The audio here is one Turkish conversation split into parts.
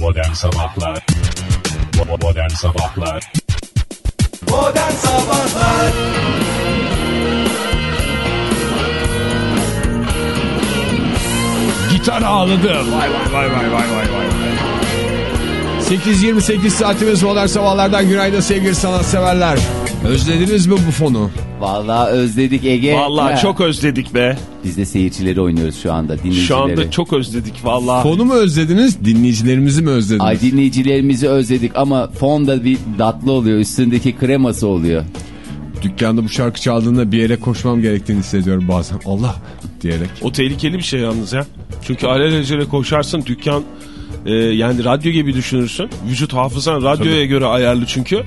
Modern Sabahlar Modern Sabahlar Modern Sabahlar Gitar ağladı. Vay vay vay vay vay vay vay. 8.28 saatimiz modern sabahlardan günaydın sevgili sanatseverler. Özlediniz mi bu fonu? Vallahi özledik Ege. Vallahi çok özledik be. Biz de seyircileri oynuyoruz şu anda dinleyicileri. Şu anda çok özledik vallahi. Fonu mu özlediniz, dinleyicilerimizi mi özlediniz? Ay dinleyicilerimizi özledik ama fonda bir tatlı oluyor. Üstündeki kreması oluyor. Dükkanda bu şarkı çaldığında bir yere koşmam gerektiğini hissediyorum bazen. Allah diyerek. O tehlikeli bir şey yalnız ya. Çünkü alelacele koşarsın dükkan e, yani radyo gibi düşünürsün. Vücut hafızan radyoya göre ayarlı çünkü.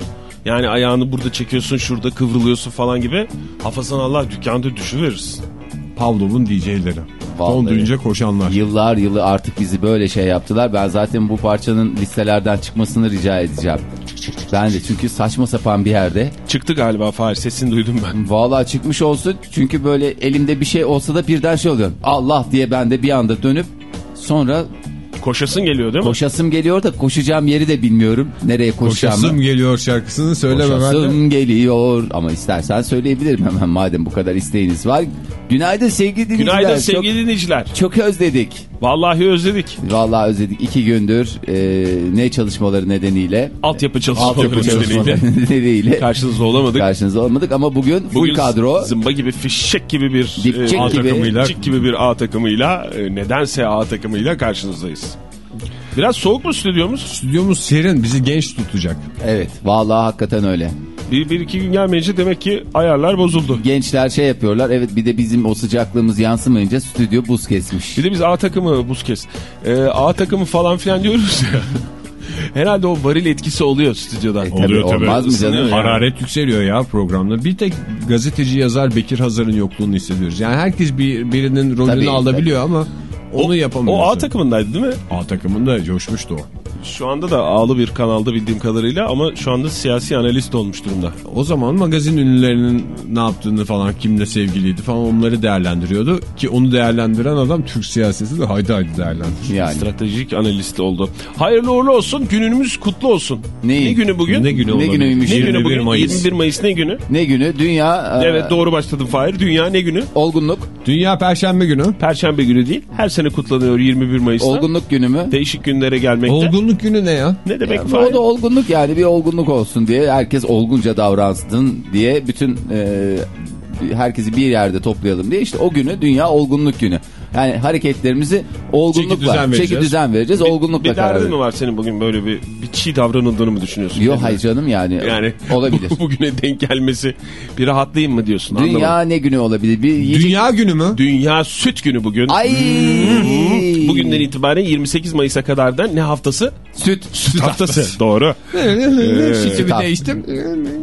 Yani ayağını burada çekiyorsun şurada kıvrılıyorsun falan gibi. Hafızan Allah dükkanda düşüverirsin. Pavlov'un DJ'leri. Vallahi. duyunca koşanlar. Yıllar yılı artık bizi böyle şey yaptılar. Ben zaten bu parçanın listelerden çıkmasını rica edeceğim. Ben de çünkü saçma sapan bir yerde. Çıktı galiba Fahir sesini duydum ben. Vallahi çıkmış olsun. Çünkü böyle elimde bir şey olsa da birden şey oluyor. Allah diye ben de bir anda dönüp sonra Koşasın geliyor değil mi? koşasım geliyor da koşacağım yeri de bilmiyorum. Nereye koşacağımı. Koşasım geliyor şarkısını söyleme ben de. Koşasım geliyor ama istersen söyleyebilirim hemen madem bu kadar isteğiniz var. Günaydın sevgili dinleyiciler. Günaydın Çok- sevgili dinleyiciler. Çok özledik. Vallahi özledik. Vallahi özledik. iki gündür e, ne çalışmaları nedeniyle. Altyapı çalışmaları Altyapı nedeniyle çalışmaları nedeniyle. karşınızda olamadık. Karşınızda olmadık ama bugün full Bugün kadro. zımba gibi fişek gibi bir Dipçik A gibi. takımıyla, dipçik gibi bir A takımıyla e, nedense A takımıyla karşınızdayız. Biraz soğuk mu stüdyomuz? Stüdyomuz serin bizi genç tutacak. Evet vallahi hakikaten öyle. Bir, bir iki gün gelmeyince demek ki ayarlar bozuldu. Gençler şey yapıyorlar. Evet bir de bizim o sıcaklığımız yansımayınca stüdyo buz kesmiş. Bir de biz A takımı buz kes. Ee, A takımı falan filan diyoruz ya. Herhalde o varil etkisi oluyor stüdyoda. E, tabii, olmaz mı canım? Hararet yükseliyor ya programda. Bir tek gazeteci yazar Bekir Hazar'ın yokluğunu hissediyoruz. Yani herkes bir birinin rolünü Tabii, alabiliyor ama onu O, yapamıyor. o A takımındaydı değil mi? A takımında coşmuştu o. Şu anda da A'lı bir kanalda bildiğim kadarıyla ama şu anda siyasi analist olmuş durumda. O zaman magazin ünlülerinin ne yaptığını falan kimle sevgiliydi falan onları değerlendiriyordu. Ki onu değerlendiren adam Türk siyaseti de haydi haydi değerlendiriyor. Yani. Stratejik analist oldu. Hayırlı uğurlu olsun. Gününüz kutlu olsun. Neyi? Ne günü bugün? Ne günü Ne günüymüş? Ne günü 21 bugün? Mayıs. 21 Mayıs ne günü? Ne günü? Dünya e, Evet doğru başladım Fahir. Dünya ne günü? olgunluk. Dünya Perşembe günü. Perşembe günü değil. Her sene kutlanıyor 21 Mayıs'ta. Olgunluk günü mü? Değişik günlere gelmekte. Olgunluk günü ne ya? Ne demek Ya, Fahir? o da olgunluk yani bir olgunluk olsun diye herkes olgunca davransın diye bütün e, herkesi bir yerde toplayalım diye işte o günü dünya olgunluk günü. Yani hareketlerimizi Çeki düzen olgunlukla çeki vereceğiz. düzen vereceğiz. Bir- olgunlukla Bir karar derdin mi vereceğiz. var senin bugün böyle bir, bir çiğ davranıldığını mı düşünüyorsun? Yok hayır canım yani, Yani olabilir. bugüne denk gelmesi bir rahatlayayım mı diyorsun? Dünya Anlamadım. ne günü olabilir? Bir yiyecek- Dünya günü mü? Dünya süt günü bugün. Ay Bugünden itibaren 28 Mayıs'a kadar da ne haftası? süt. Süt haftası. Doğru. Sütümü Süt değiştim.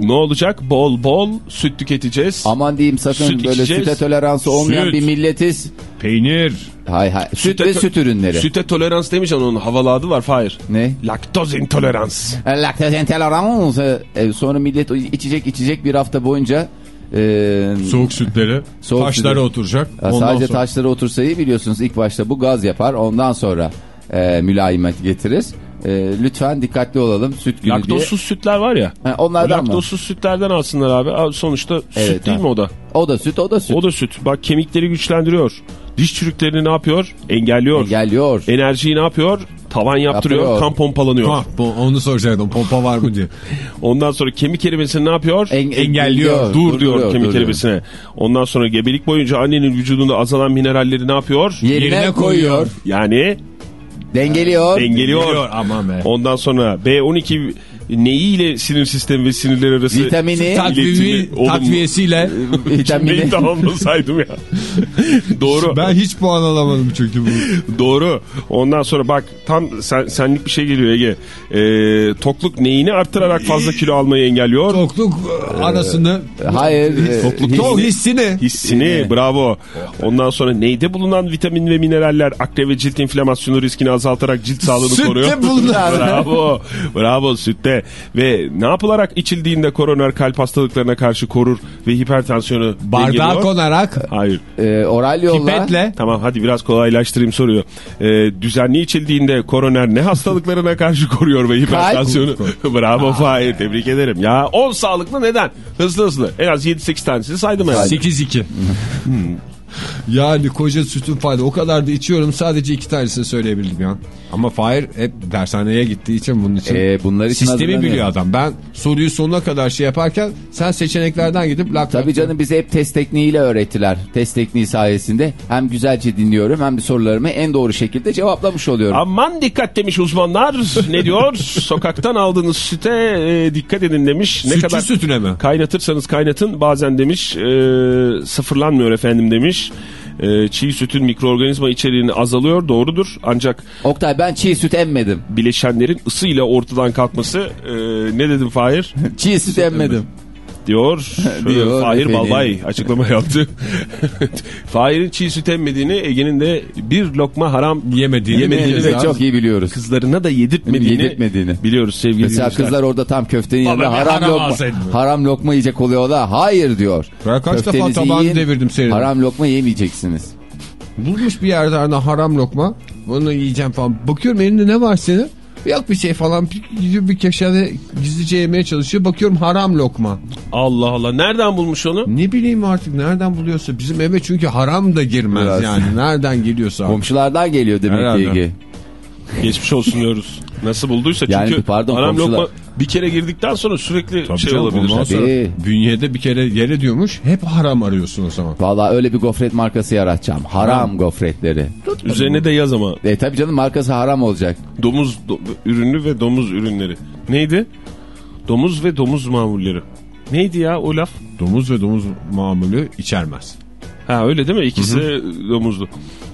Ne olacak? Bol bol süt tüketeceğiz. Aman diyeyim sakın Süt böyle içeceğiz. süte toleransı olmayan Süt. bir milletiz. Peynir. Hay hay. Süt Süte ve süt ürünleri. Süte tolerans demeyeceksin onun havalı adı var Fahir. Ne? Laktoz intolerans. Laktoz intolerance. E, sonra millet içecek içecek bir hafta boyunca e, Soğuk sütleri. Soğuk taşlara sütü. oturacak. Ya sadece sonra- taşlara otursayı biliyorsunuz ilk başta bu gaz yapar ondan sonra e, mülayimet getirir. E, lütfen dikkatli olalım süt günü diye. Laktozsuz sütler var ya. Ha, onlardan mı? Laktozsuz sütlerden alsınlar abi. Abi Sonuçta Evet, süt değil ha. mi o da? O da süt o da süt. O da süt. Bak kemikleri güçlendiriyor. Diş çürüklerini ne yapıyor? Engelliyor. Geliyor. Enerjiyi ne yapıyor? Tavan yaptırıyor. Yapıyor. Kan pompalanıyor. Ha, bu- onu soracaktım. Pompa var mı diye. Ondan sonra kemik erimesini ne yapıyor? En- engelliyor. Dur diyor kemik durduruyor. erimesine. Ondan sonra gebelik boyunca annenin vücudunda azalan mineralleri ne yapıyor? Yerine, Yerine koyuyor. koyuyor. Yani Dengeliyor. dengeliyor. Geliyor aman be. Ondan sonra B12 neyiyle sinir sistemi ve sinirler arası Vitamini. Takvimi, takviyesiyle. Vitamini. Tamamlasaydım ya. Doğru. ben hiç puan alamadım çünkü bu. Doğru. Ondan sonra bak tam sen, senlik bir şey geliyor Ege. Ee, tokluk neyini arttırarak fazla kilo almayı engelliyor? Tokluk arasını. Hayır. e, Tokluk Tok hissini. Hissini bravo. Ondan sonra neyde bulunan vitamin ve mineraller akre ve cilt inflamasyonu riskini azaltarak cilt sağlığını koruyor. Sütte bulunan. bravo. Bravo sütte. İçildiğinde ve ne yapılarak içildiğinde koroner kalp hastalıklarına karşı korur ve hipertansiyonu Bardağa dengeliyor? konarak Hayır. Ee, oral yolla. pipetle Tamam hadi biraz kolaylaştırayım soruyor. Ee, düzenli içildiğinde koroner ne hastalıklarına karşı koruyor ve hipertansiyonu? Bravo Fahir tebrik ederim. Ya 10 sağlıklı neden? Hızlı hızlı. En az 7-8 tanesini saydım herhalde. 8-2. Yani koca sütün fayda o kadar da içiyorum sadece iki tanesini söyleyebildim ya. Ama Fahir hep dershaneye gittiği için bunun için Ee, bunlar için sistemi biliyor adam. Ben soruyu sonuna kadar şey yaparken sen seçeneklerden gidip lak Tabii canım bize hep test tekniğiyle öğrettiler. Test tekniği sayesinde hem güzelce dinliyorum hem de sorularımı en doğru şekilde cevaplamış oluyorum. Aman dikkat demiş uzmanlar. ne diyor? Sokaktan aldığınız süte e, dikkat edin demiş. Ne Sütçü kadar sütüne mi? kaynatırsanız kaynatın bazen demiş e, sıfırlanmıyor efendim demiş. E, çiğ sütün mikroorganizma içeriğini azalıyor doğrudur. Ancak Oktay ben çiğ süt emmedim. bileşenlerin ısıyla ortadan kalkması e, ne dedim Fahir? Çiğ süt emmedim. Diyor. Diyor Fahir efendim. Balbay açıklama yaptı. Fahir'in çiğ süt emmediğini Ege'nin de bir lokma haram Yemediğini Yemediğini Ve çok iyi biliyoruz. kızlarına da yedirtmediğini, Yedirtmediğini. biliyoruz sevgili Mesela dinleyiciler. kızlar orada tam köftenin yanında Baba haram, haram lokma, haram lokma yiyecek oluyorlar. Hayır diyor. Ben kaç defa Köftenizi tabağını yiyin, devirdim senin. Haram lokma yemeyeceksiniz. Bulmuş bir yerden haram lokma. Bunu yiyeceğim falan. Bakıyorum elinde ne var senin? Yok bir şey falan. Gidiyor bir köşede gizlice yemeye çalışıyor. Bakıyorum haram lokma. Allah Allah nereden bulmuş onu? Ne bileyim artık nereden buluyorsa. Bizim eve çünkü haram da girmez Biraz. yani. Nereden geliyorsa. Komşulardan geliyor demek Herhalde. ki. Geçmiş olsun diyoruz. Nasıl bulduysa çünkü Yani pardon, haram komşular- lokma bir kere girdikten sonra sürekli Tabii şey canım, olabilir. Ondan sonra Tabii. bünyede bir kere yer ediyormuş. Hep haram arıyorsun o zaman. Valla öyle bir gofret markası yaratacağım. Haram gofretleri. Üzerine de yaz ama E tabi canım markası haram olacak. domuz do- ürünü ve domuz ürünleri. Neydi? Domuz ve domuz mamulleri. Neydi ya o laf? Domuz ve domuz mamulü içermez. Ha öyle değil mi? İkisi de domuzlu.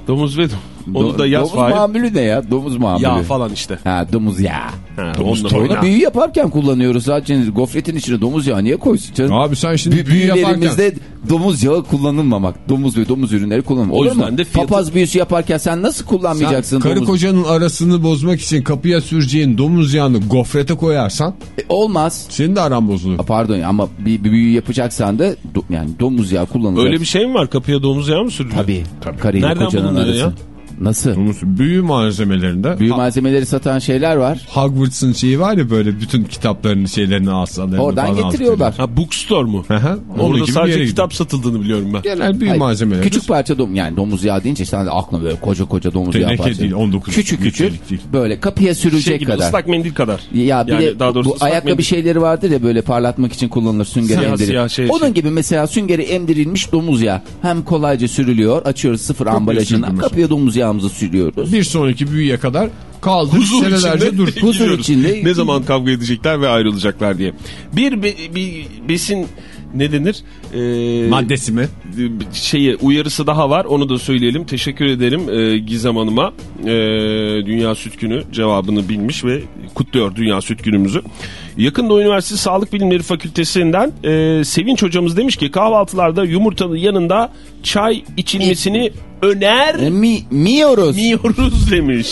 Domuz ve dom- onu Do- da yaz Domuz Fahir. mamülü ne ya? Domuz mamülü. Ya falan işte. Ha domuz yağı. Ha, Domuz oyna. Büyü yaparken kullanıyoruz zaten gofretin içine domuz yağı niye koysun canım? Abi sen şimdi Bü- büyü yaparken... büyülerimizde domuz yağı kullanılmamak. Domuz ve domuz ürünleri kullanılmamak. O Olur yüzden mu? de fiyatı- Papaz büyüsü yaparken sen nasıl kullanmayacaksın Sen karı domuz? kocanın arasını bozmak için kapıya süreceğin domuz yağını gofrete koyarsan E, olmaz. senin de aran bozulur. Pardon ama bir, bir büyü yapacaksan da do- yani domuz yağı kullanılacak. Öyle bir şey mi var? Kapıya domuz yağı mı sürülüyor? Tabii. Karıyla Nereden kocanın bulunuyor arası. ya? Nasıl? Domuz büyü malzemelerinde Büyü Ha- malzemeleri satan şeyler var. Hogwarts'ın şeyi var ya böyle bütün kitaplarını şeylerini asalarını Oradan falan getiriyorlar. Ha bookstore mu? Hı hı. Orada gibi sadece kitap satıldığını biliyorum ben. Genel büyü Hayır, malzemeleri. Küçük parça dom yani domuz yağı deyince sen de aklına böyle koca koca domuz Teneke yağı parçası. değil, 19 Küçük küçük değil. böyle kapıya sürülecek Şey gibi kadar. ıslak mendil kadar. Ya bir Yani de daha doğrusu bu ayakkabı mendil. şeyleri vardır ya böyle parlatmak için kullanılır süngeri Siyah emdiri. siyah şey- Onun şey. gibi mesela süngeri emdirilmiş domuz yağı. Hem kolayca sürülüyor. Açıyoruz sıfır sürdürmüş. Kapıya domuz yağımızı sürüyoruz. Bir sonraki büyüye kadar kaldı. Huzur senelerce içinde dur. Huzur içinde- Ne zaman kavga edecekler ve ayrılacaklar diye. Bir, be- bir besin ne denir? Ee, Maddesi mi? şeyi uyarısı daha var onu da söyleyelim. Teşekkür ederim e, Gizem Hanım'a. E, Dünya Süt Günü cevabını bilmiş ve kutluyor Dünya Süt Günümüzü. Yakın Doğu Üniversitesi Sağlık Bilimleri Fakültesinden e, Sevinç hocamız demiş ki kahvaltılarda yumurtanın yanında çay içilmesini E, öner mi, miyoruz. miyoruz demiş.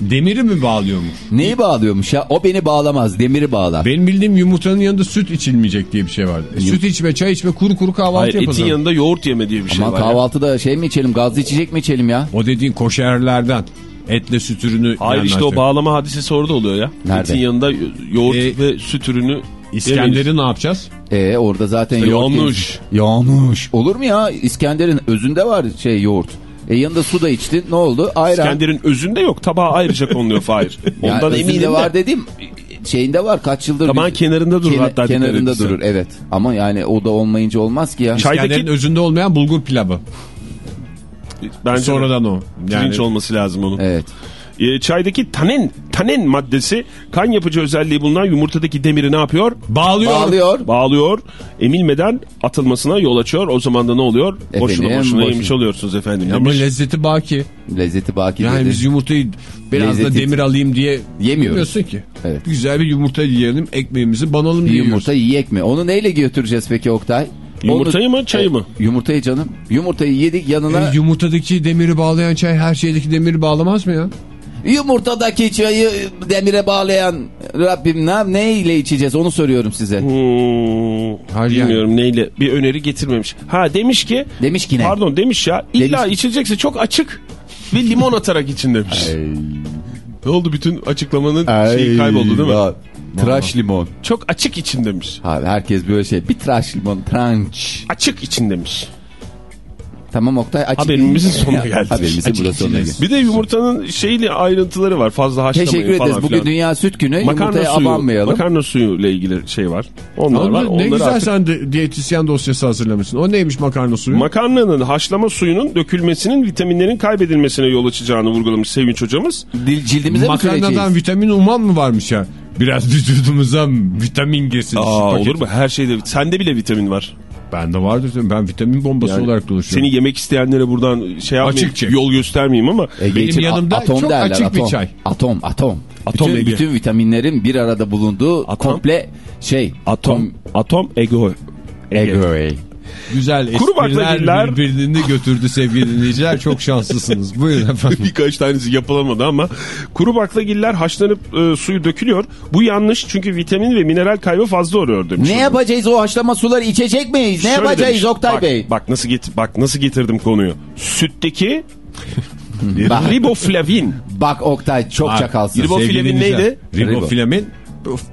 Demiri mi bağlıyormuş? Neyi bağlıyormuş ya? O beni bağlamaz. Demiri bağlar. Benim bildiğim yumurtanın yanında süt içilmeyecek diye bir şey vardı. E, süt içme, çay içme, kuru kuru kahvaltı Hayır yapalım. etin yanında yoğurt yeme diye bir şey Aman var. ya. kahvaltıda şey mi içelim? Gazlı içecek mi içelim ya? O dediğin koşerlerden etle süt ürünü Hayır işte o bağlama hadisesi orada oluyor ya. Nerede? Etin yanında yoğurt E, ve süt ürünü yemeyiz. İskender'i ne yapacağız? Ee orada zaten İşte yoğurt yanlış. Yanlış. Olur mu ya? İskender'in özünde var şey yoğurt. E yanında su da içtin. Ne oldu? Ayran. İskender'in özünde yok. Tabağa ayrıca konuluyor Fahir. Yani Ondan özünde eminim var de. dedim. Şeyinde var kaç yıldır. Tabağın biz- kenarında durur Kene- hatta Kenarında edilse. durur evet. Ama yani o da olmayınca olmaz ki ya. Çay- Çaydaki- İskender'in özünde olmayan bulgur pilavı. Bence Sonradan o. Yani pirinç olması lazım onun. Evet. Ee, çaydaki tanin, tanin maddesi kan yapıcı özelliği bulunan yumurtadaki demiri ne yapıyor? bağlıyor. Bağlıyor. Bağlıyor. Emilmeden atılmasına yol açıyor. O zaman da ne oluyor? boşuna Efendim, boşuna boşuna. yemiş oluyorsunuz efendim. Ama demiş. lezzeti baki. Lezzeti baki Yani dedi. biz yumurtayı biraz da Lezzeti- demir alayım diye Yemiyoruz. ki. Evet. Güzel bir yumurta yiyelim, ekmeğimizi banalım diye yumurta yiyek mi? Onu neyle götüreceğiz peki Oktay? Yumurtayı Onu- mı, çayı mı? E, yumurtayı canım. Yumurtayı yedik yanına. E, yumurtadaki demiri bağlayan çay her şeydeki demiri bağlamaz mı ya? Yumurtadaki çayı demire bağlayan Rabbim ne, ne ile içeceğiz onu soruyorum size. Hmm, Hayır bilmiyorum neyle bir öneri getirmemiş. Ha demiş ki Demiş ki ne? pardon demiş ya illa Demiş- içilecekse çok açık ve limon atarak için demiş. Ne oldu bütün açıklamanın şeyi kayboldu değil mi? Ya, Tıraş limon. Çok açık için demiş. Abi herkes böyle şey. Bir tıraş limon. Tranç. Açık için demiş. Tamam Oktay açık. Haberimizin sonuna geldik. Haberimizin Açık burada sonuna geldik. Bir de yumurtanın şeyli ayrıntıları var. Fazla haşlamayın Teşekkür falan ederiz. Bugün filan. Dünya Süt Günü. Makarna Yumurtaya suyu, abanmayalım. makarna suyu ile ilgili şey var. Onlar Oğlum, var. ne Onları güzel artık- sen de diyetisyen dosyası hazırlamışsın. O neymiş makarna suyu? Makarnanın haşlama suyunun dökülmesinin vitaminlerin kaybedilmesine yol açacağını vurgulamış Sevinç hocamız. Dil, cildimize mi Makarnadan vitamin umman mı varmış ya? Biraz vücudumuza vitamin girsin. Aa, olur mu? Her şeyde sende bile vitamin var. Bende vardır. canım. Ben vitamin bombası Yani olarak dolaşıyorum. Seni yemek isteyenlere buradan şey yapmayayım, Açıkça. yol göstermeyeyim ama Ege Benim yanımda atom çok derler, açık bir atom. çay. Atom, atom. Atom bütün, Ege. bütün vitaminlerin bir arada bulunduğu Atom. komple şey. atom atom ego. Ego. Güzel Kuru espriler baklagiller- birbirini götürdü sevgili dinleyiciler. Çok şanslısınız. Buyurun efendim. Birkaç tanesi yapılamadı ama kuru baklagiller haşlanıp e, suyu dökülüyor. Bu yanlış çünkü vitamin ve mineral kaybı fazla oluyor demiş. Ne yapacağız o haşlama suları içecek miyiz? Ne Şöyle yapacağız demiş, Oktay bak, Bey? Bak nasıl git bak nasıl getirdim konuyu. Sütteki Bak. riboflavin. Bak Oktay çok Bak, çakalsın. Ribo- Riboflavin dinleyiciler, neydi? Riboflamin.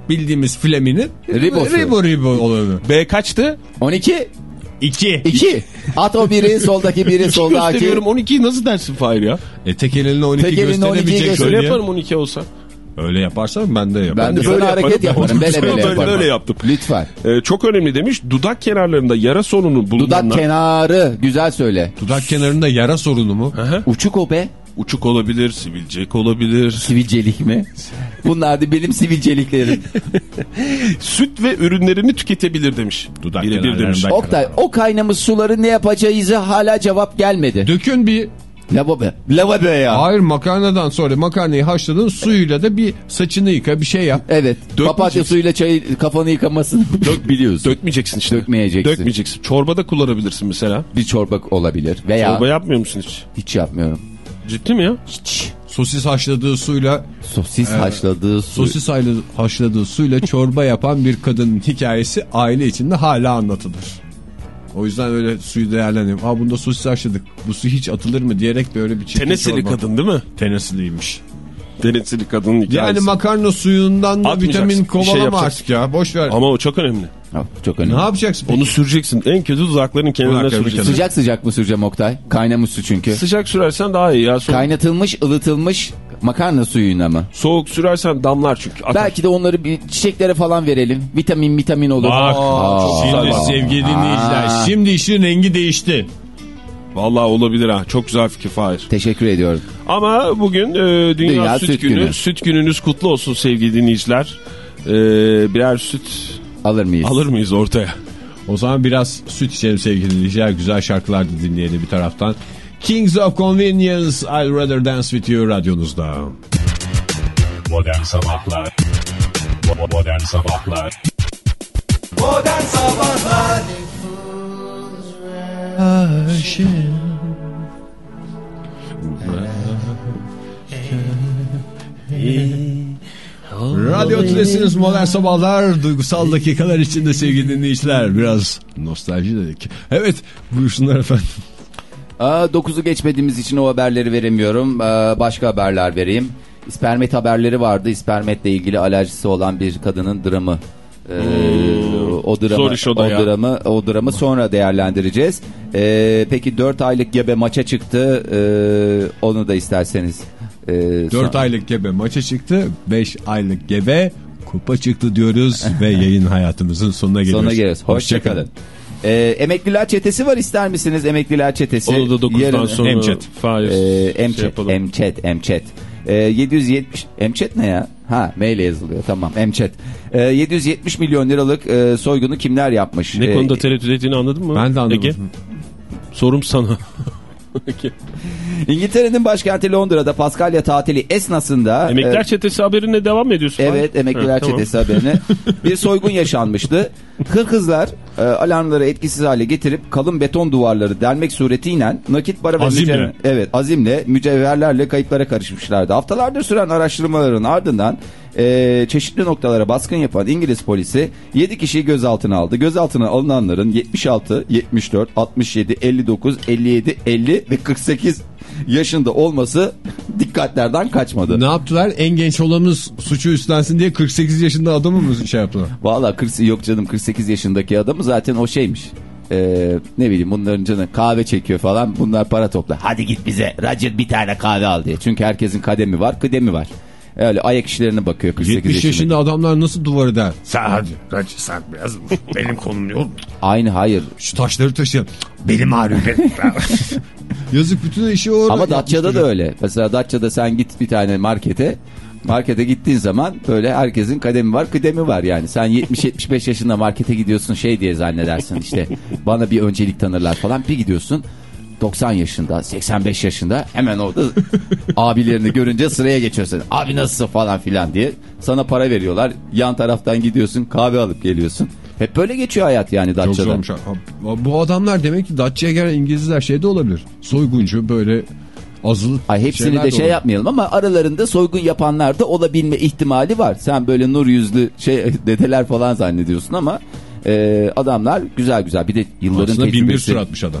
Bildiğimiz flaminin Ribosu. ribo ribo olanı. B kaçtı? 12, İki. 2. At o biri, soldaki biri, soldaki. Gösteriyorum 12'yi nasıl dersin Fahir ya? E tek elinle 12 Tek elinle 12'yi gösteremeyecek. göster- Şöyle Öyle, yaparım 12 olsa. öyle yaparsan ben de yaparım. Ben de böyle hareket yaparım. Bele bele Böyle, yaparım. böyle yaptım. Lütfen. Ee, çok önemli demiş. Dudak kenarlarında yara sorunu bulunanlar. Dudak kenarı. Güzel söyle. Dudak kenarında yara sorunu mu? Uçuk o be. Uçuk olabilir, sivilcek olabilir. Sivilcelik mi? Bunlar da benim sivilceliklerim. Süt ve ürünlerini tüketebilir demiş. Dudak Birebir kenarlarında- demiş. Oktay o kaynamış suları ne yapacağızı hala cevap gelmedi. Dökün bir Lavabo. Lavabo ya. Hayır makarnadan sonra makarnayı haşladın suyuyla da bir saçını yıka bir şey yap. Evet. Papatya suyuyla çayı kafanı yıkamasını biliyorsun. Dökmeyeceksin işte. Dökmeyeceksin. Dökmeyeceksin. Çorbada kullanabilirsin mesela. Bir çorba olabilir. Veya Çorba yapmıyor musun hiç? hiç yapmıyorum. Ciddi mi ya? Hiç. Sosis haşladığı suyla Sosis haşladığı su. sosis haşladığı- haşladığı suyla çorba yapan bir kadının hikayesi aile içinde hala anlatılır. O yüzden öyle suyu değerlendiriyorum. Aa bunda sosis haşladık. Bu su hiç atılır mı diyerek böyle bir çirkin Tenesili çorba. kadın değil mi? Tenesiliymiş. Tenesili kadının hikayesi. Yani makarna suyundan da vitamin şey kovalama yapacaksın. artık ya. Boş ver. Ama o çok önemli. Çok önemli. Ne yapacaksın? peki? Onu süreceksin. En kötü dudakların kenarına süreceksin. Sıcak sıcak mı süreceğim Oktay? Kaynamış su çünkü. Sıcak sürersen daha iyi ya. Soğuk, Kaynatılmış, ılıtılmış makarna suyuna mı? soğuk sürersen damlar çünkü. Akar. Belki de onları bir çiçeklere falan verelim. Vitamin vitamin olur. Bak Aa, şimdi bak. sevgili dinleyiciler şimdi işin rengi değişti. Vallahi olabilir ha. Çok güzel fikir Fahir. Teşekkür ediyorum. Ama bugün e, Dünya, Dünya Süt, Süt Günü. Günü. Süt gününüz kutlu olsun sevgili dinleyiciler. E, birer süt Alır mıyız? alır mıyız ortaya? O zaman biraz süt içelim sevgili dinleyiciler. Güzel şarkılar da dinleyelim bir taraftan. Kings of Convenience, I'd Rather Dance With You radyonuzda. Modern Sabahlar Modern Sabahlar Modern Sabahlar Radyo Tülesi'niz Modern Sabahlar duygusal dakikalar içinde sevgili dinleyiciler. Biraz nostalji dedik. Evet buyursunlar efendim. Aa, 9'u geçmediğimiz için o haberleri veremiyorum. Başka haberler vereyim. İspermet haberleri vardı. İspermetle ilgili alerjisi olan bir kadının dramı. Ee, o dramı, Zor iş o da ya. dramı, o dramı sonra değerlendireceğiz. Ee, peki 4 aylık gebe maça çıktı. Ee, onu da isterseniz. Ee, 4 son- aylık gebe maça çıktı. 5 aylık gebe kupa çıktı diyoruz ve yayın hayatımızın sonuna geliyoruz. Sonuna geliyoruz. Hoşçakalın. Ee, emekliler çetesi var ister misiniz? Emekliler çetesi. Onu da 9'dan Yarın- sonra. Fahir Ee, şey Emchat, yapalım. Emchat, Emchat. Ee, 770 Emchat ne ya? Ha mail yazılıyor tamam Emchat. Ee, 770 milyon liralık e, soygunu kimler yapmış? Ne Ee, konuda tereddüt ettiğini anladın mı? Ben de anlamadım. Ege, sorum sana. İngiltere'nin başkenti Londra'da Paskalya tatili esnasında Emekler e, çetesi haberine devam ediyorsun? Evet emekliler tamam. çetesi haberine bir soygun yaşanmıştı. Hırkızlar e, alarmları etkisiz hale getirip kalın beton duvarları delmek suretiyle nakit para ve Azimle. mücevher- evet azimle mücevherlerle kayıplara karışmışlardı. Haftalardır süren araştırmaların ardından e, çeşitli noktalara baskın yapan İngiliz polisi 7 kişiyi gözaltına aldı. Gözaltına alınanların 76, 74, 67, 59, 57, 50 ve 48 yaşında olması dikkatlerden kaçmadı. Ne yaptılar? En genç olanımız suçu üstlensin diye 48 yaşında adamı mı şey yaptılar? Valla 40 yok canım 48 yaşındaki adamı zaten o şeymiş. Ee, ne bileyim bunların canı kahve çekiyor falan bunlar para topla. Hadi git bize Roger bir tane kahve al diye. Çünkü herkesin kademi var kıdemi var. Öyle ayak işlerine bakıyor 48 70 yaşında. yaşında adamlar nasıl duvarı der? Sen hadi. Hadi sen biraz benim konum yok. Aynı hayır. Şu taşları taşıyalım. Benim ağrıyor. Yazık bütün işi orada. Ama Datça'da da öyle. Mesela Datça'da sen git bir tane markete. Markete gittiğin zaman böyle herkesin kademi var kıdemi var yani. Sen 70-75 yaşında markete gidiyorsun şey diye zannedersin işte bana bir öncelik tanırlar falan. Bir gidiyorsun 90 yaşında 85 yaşında hemen orada abilerini görünce sıraya geçiyorsun. Abi nasılsın falan filan diye sana para veriyorlar. Yan taraftan gidiyorsun kahve alıp geliyorsun. Hep böyle geçiyor hayat yani Çok Datça'da. Ha, Bu adamlar demek ki Datça'ya gelen İngilizler şey de olabilir. Soyguncu böyle azılı Ay hepsini de şey olabilir. yapmayalım ama aralarında soygun yapanlar da olabilme ihtimali var. Sen böyle nur yüzlü şey dedeler falan zannediyorsun ama e, adamlar güzel güzel. Bir de yılların Aslında bin bir tecrübesi. suratmış adam.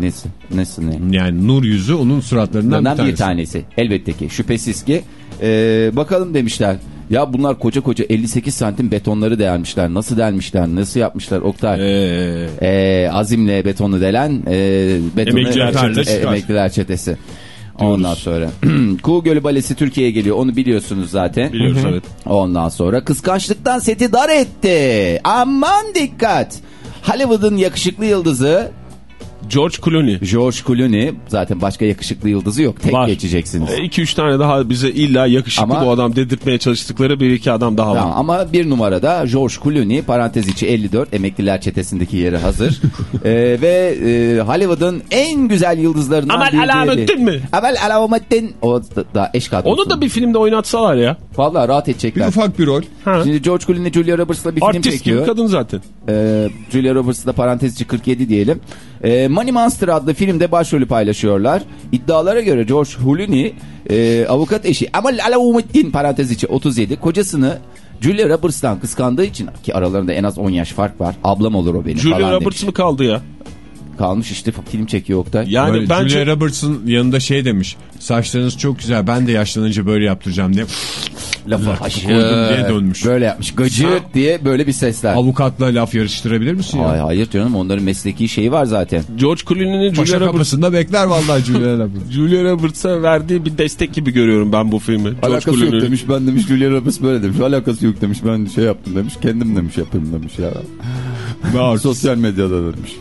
Nesi? Nesi ne? Yani nur yüzü onun suratlarından Bundan bir tanesi. bir tanesi. Elbette ki. Şüphesiz ki. E, bakalım demişler. Ya bunlar koca koca 58 santim betonları delmişler. Nasıl delmişler? Nasıl yapmışlar Oktay? Ee, e, azimle betonu delen e, betonu, Emekliler Çetesi. e, emekliler çetesi. Ondan sonra Kuğu Gölü Balesi Türkiye'ye geliyor. Onu biliyorsunuz zaten. biliyoruz evet. Ondan sonra kıskançlıktan seti dar etti. Aman dikkat. Hollywood'un yakışıklı yıldızı George Clooney. George Clooney zaten başka yakışıklı yıldızı yok. Tek Var. geçeceksiniz. 2-3 tane daha bize illa yakışıklı Ama- bu adam dedirtmeye çalıştıkları bir iki adam daha var. Tamam, ama bir numarada George Clooney parantez içi 54 emekliler çetesindeki yeri hazır. Ee, ve e, Hollywood'un en güzel yıldızlarından Amel bir diğeri. Alamettin mi? Amel Alamettin. O da, da eş kadrosu. Onu da bir filmde oynatsalar ya. Vallahi rahat Bir edecekler. ufak bir rol. Ha. Şimdi George Clooney Julia Roberts'la bir film Artist gibi çekiyor. kadın zaten. Ee, Julia Roberts'la parantez içi 47 diyelim. Ee, Money Monster adlı filmde başrolü paylaşıyorlar. İddialara göre George Clooney e, avukat eşi Amel Alamettin parantez içi 37 kocasını Julia Roberts'tan kıskandığı için ki aralarında en az 10 yaş fark var. Ablam olur o benim Julia falan Roberts demiş. mı kaldı ya? Kalmış işte film çekiyor Oktay. Yani Böyle bence Julia Roberts'ın yanında şey demiş. Saçlarınız çok güzel ben de yaşlanınca böyle yaptıracağım diye. Lafı koydum diye dönmüş. Böyle yapmış. Gıcık diye böyle bir sesler. Avukatla laf yarıştırabilir misin ya? Ay, hayır canım onların mesleki şeyi var zaten. George Clooney'nin Julia, Roberts, kapısında bekler vallahi Julia Roberts. Julia Roberts'a verdiği bir destek gibi görüyorum ben bu filmi. George Alakası yok demiş ben demiş Julia Roberts böyle demiş. Alakası yok demiş ben şey yaptım demiş. Kendim demiş yapayım demiş ya. Sosyal medyada demiş.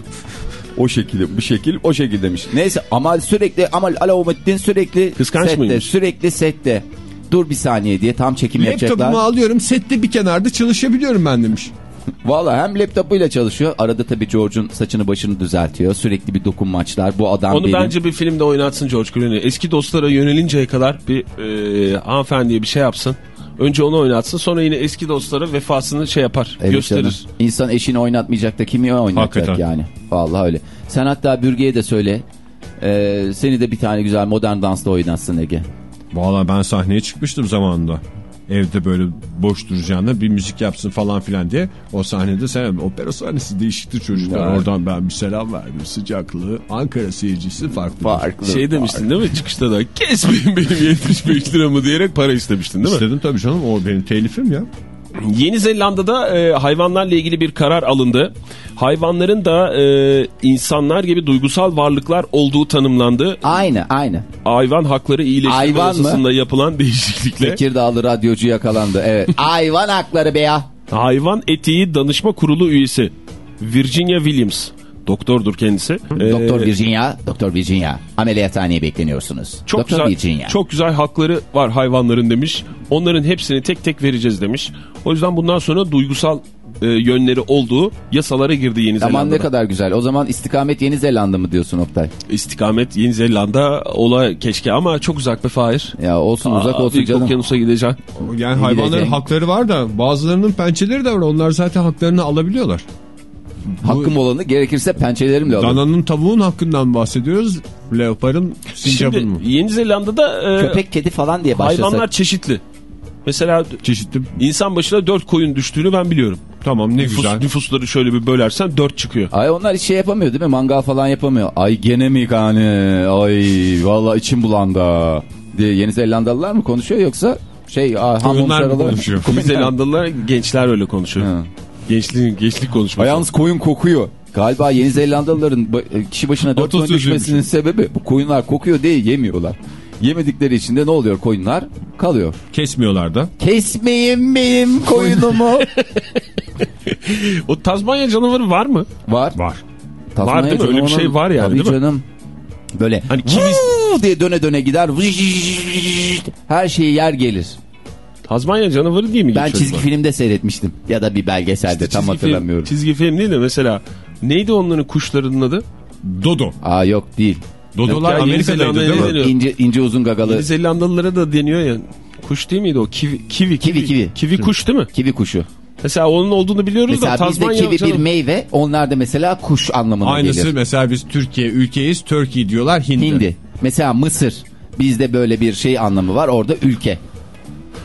O şekilde bir şekil o şekil demiş. Neyse Amal sürekli Amal Alamettin sürekli Kıskanç sette mıymış? sürekli sette. Dur bir saniye diye tam çekim Laptopumu yapacaklar. alıyorum sette bir kenarda çalışabiliyorum ben demiş. Valla hem laptopuyla çalışıyor. Arada tabii George'un saçını başını düzeltiyor. Sürekli bir dokunmaçlar. Bu adam Onu benim. bence bir filmde oynatsın George Clooney. Eski dostlara yönelinceye kadar bir e, hanımefendiye bir şey yapsın. Önce onu oynatsın sonra yine eski dostlara vefasını şey yapar Evet gösterir. canım. İnsan eşini oynatmayacak da kimi oynatacak Hakikaten. yani. Vallahi öyle. Sen hatta Bürge'ye de söyle. Ee, seni de bir tane güzel modern dansta oynatsın Ege. Valla ben sahneye çıkmıştım zamanında. Evde böyle boş duracağına bir müzik yapsın falan filan diye. O sahnede sen opera sahnesi değişiktir çocuklar. Evet. Oradan ben bir selam verdim. Sıcaklığı Ankara seyircisi farklı. Farklı. Şey demiştin değil mi çıkışta da kesmeyin benim 75 liramı diyerek para istemiştin değil mi? İstedim tabii canım o benim telifim ya. Yeni Zelanda'da e, hayvanlarla ilgili bir karar alındı. Hayvanların da e, insanlar gibi duygusal varlıklar olduğu tanımlandı. Aynı aynı. Hayvan hakları iyileştirme Hayvan mı? yasasında yapılan değişiklikle Tekirdağlı radyocu yakalandı. Evet. Hayvan hakları be ya. hayvan etiği danışma kurulu üyesi Virginia Williams doktordur kendisi. E, Doktor Virginia, Doktor Virginia. Ameliyathaneye bekleniyorsunuz. çok Doktor güzel Virginia. çok güzel hakları var hayvanların demiş. Onların hepsini tek tek vereceğiz demiş. O yüzden bundan sonra duygusal e, yönleri olduğu yasalara girdi Yeni Aman Zelanda'da. ne kadar güzel. O zaman istikamet Yeni Zelanda mı diyorsun Oktay? İstikamet Yeni Zelanda ola keşke ama çok uzak be Fahir. Ya olsun uzak Aa, olsun Büyük canım. okyanusa gideceksin. Yani hayvanların gideceğim. hakları var da bazılarının pençeleri de var. Onlar zaten haklarını alabiliyorlar. Hakkım olanı gerekirse pençelerimle alırım. Dananın tavuğun hakkından bahsediyoruz. Leoparın sincapın Şimdi mı? Yeni Zelanda'da e, Köpek kedi falan diye başlasak. hayvanlar çeşitli. Mesela Çeşitli insan başına 4 koyun düştüğünü ben biliyorum. tamam ne Nüfus, güzel. nüfusları şöyle bir bölersen 4 çıkıyor. Ay onlar hiç şey yapamıyor değil mi? Mangal falan yapamıyor. Ay gene mi yani? Ay vallahi içim bulandı. diye Yeni Zelandalılar mı konuşuyor yoksa şey ah, hamam Koyunlar mı konuşuyor? Yeni Zelandalılar gençler öyle konuşuyor. Ha. Gençliğin gençlik konuşması. Ay, Yalnız koyun kokuyor. Galiba Yeni Zelandalıların ba- kişi başına 4 koyun Atasözüymüş. düşmesinin sebebi bu koyunlar kokuyor diye yemiyorlar. Yemedikleri için de ne oluyor koyunlar? Kalıyor. Kesmiyorlar da. Kesmeyin benim koyunumu. O Tazmanya canavarı var mı? var. Var. Tasmanya Var değil mi? Öyle bir şey var yani, Tabii değil mi? canım. Böyle Hani kivi- "Vuu" diye döne döne gider. Her şeyi yer gelir. Tazmanya canavarı değil mi? Ben çizgi acaba? filmde seyretmiştim. Ya da bir belgeselde tam Çizgi hatırlamıyorum. Film, çizgi film değil de mesela neydi onların kuşlarının adı? Dodo. Aa yok değil. Dodolar Amerika'daydı değil mi? deniyor. İnce, ince uzun gagalı Yeni Zelandalılara da deniyor ya. Kuş değil miydi o? Kivi, kivi, Kivi, kivi. Kivi kuş değil mi? kivi kuşu. Mesela onun olduğunu biliyoruz Mesela da bizde Tazmanya kivi bir meyve, onlarda mesela kuş anlamına Aynısı gelir. mesela biz Türkiye ülkeyiz. Turkey diyorlar Hindi. Hindi. Mesela Mısır. Bizde böyle bir şey anlamı var. Orada ülke.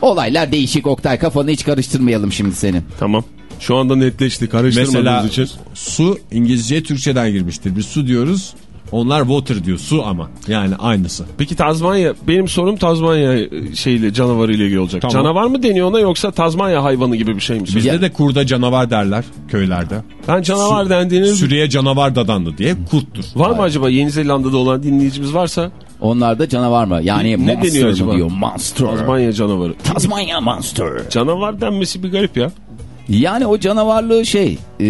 Olaylar değişik Oktay. Kafanı hiç karıştırmayalım şimdi senin. Tamam. Şu anda netleşti karıştırmadığımız Mesela için. su İngilizceye Türkçeden girmiştir. Biz su diyoruz. Onlar water diyor. Su ama. Yani aynısı. Peki Tazmanya, benim sorum Tazmanya e, şeyle canavarı ile ilgili olacak. Tamam. Canavar mı deniyor ona yoksa Tazmanya hayvanı gibi bir şey mi? Bizde Ya- de kurda canavar derler köylerde. Ben canavar Su- dendiğini... Sürüye canavar dadandı diye kurttur. Var mı acaba Yeni Zelanda'da olan dinleyicimiz varsa Onlarda canavar mı? Yani Ne- monster deniyor mı acaba? diyor? Monster. Tazmanya canavarı. Tasmanya Monster. Canavar denmesi bir garip ya. Yani o canavarlığı şey. E,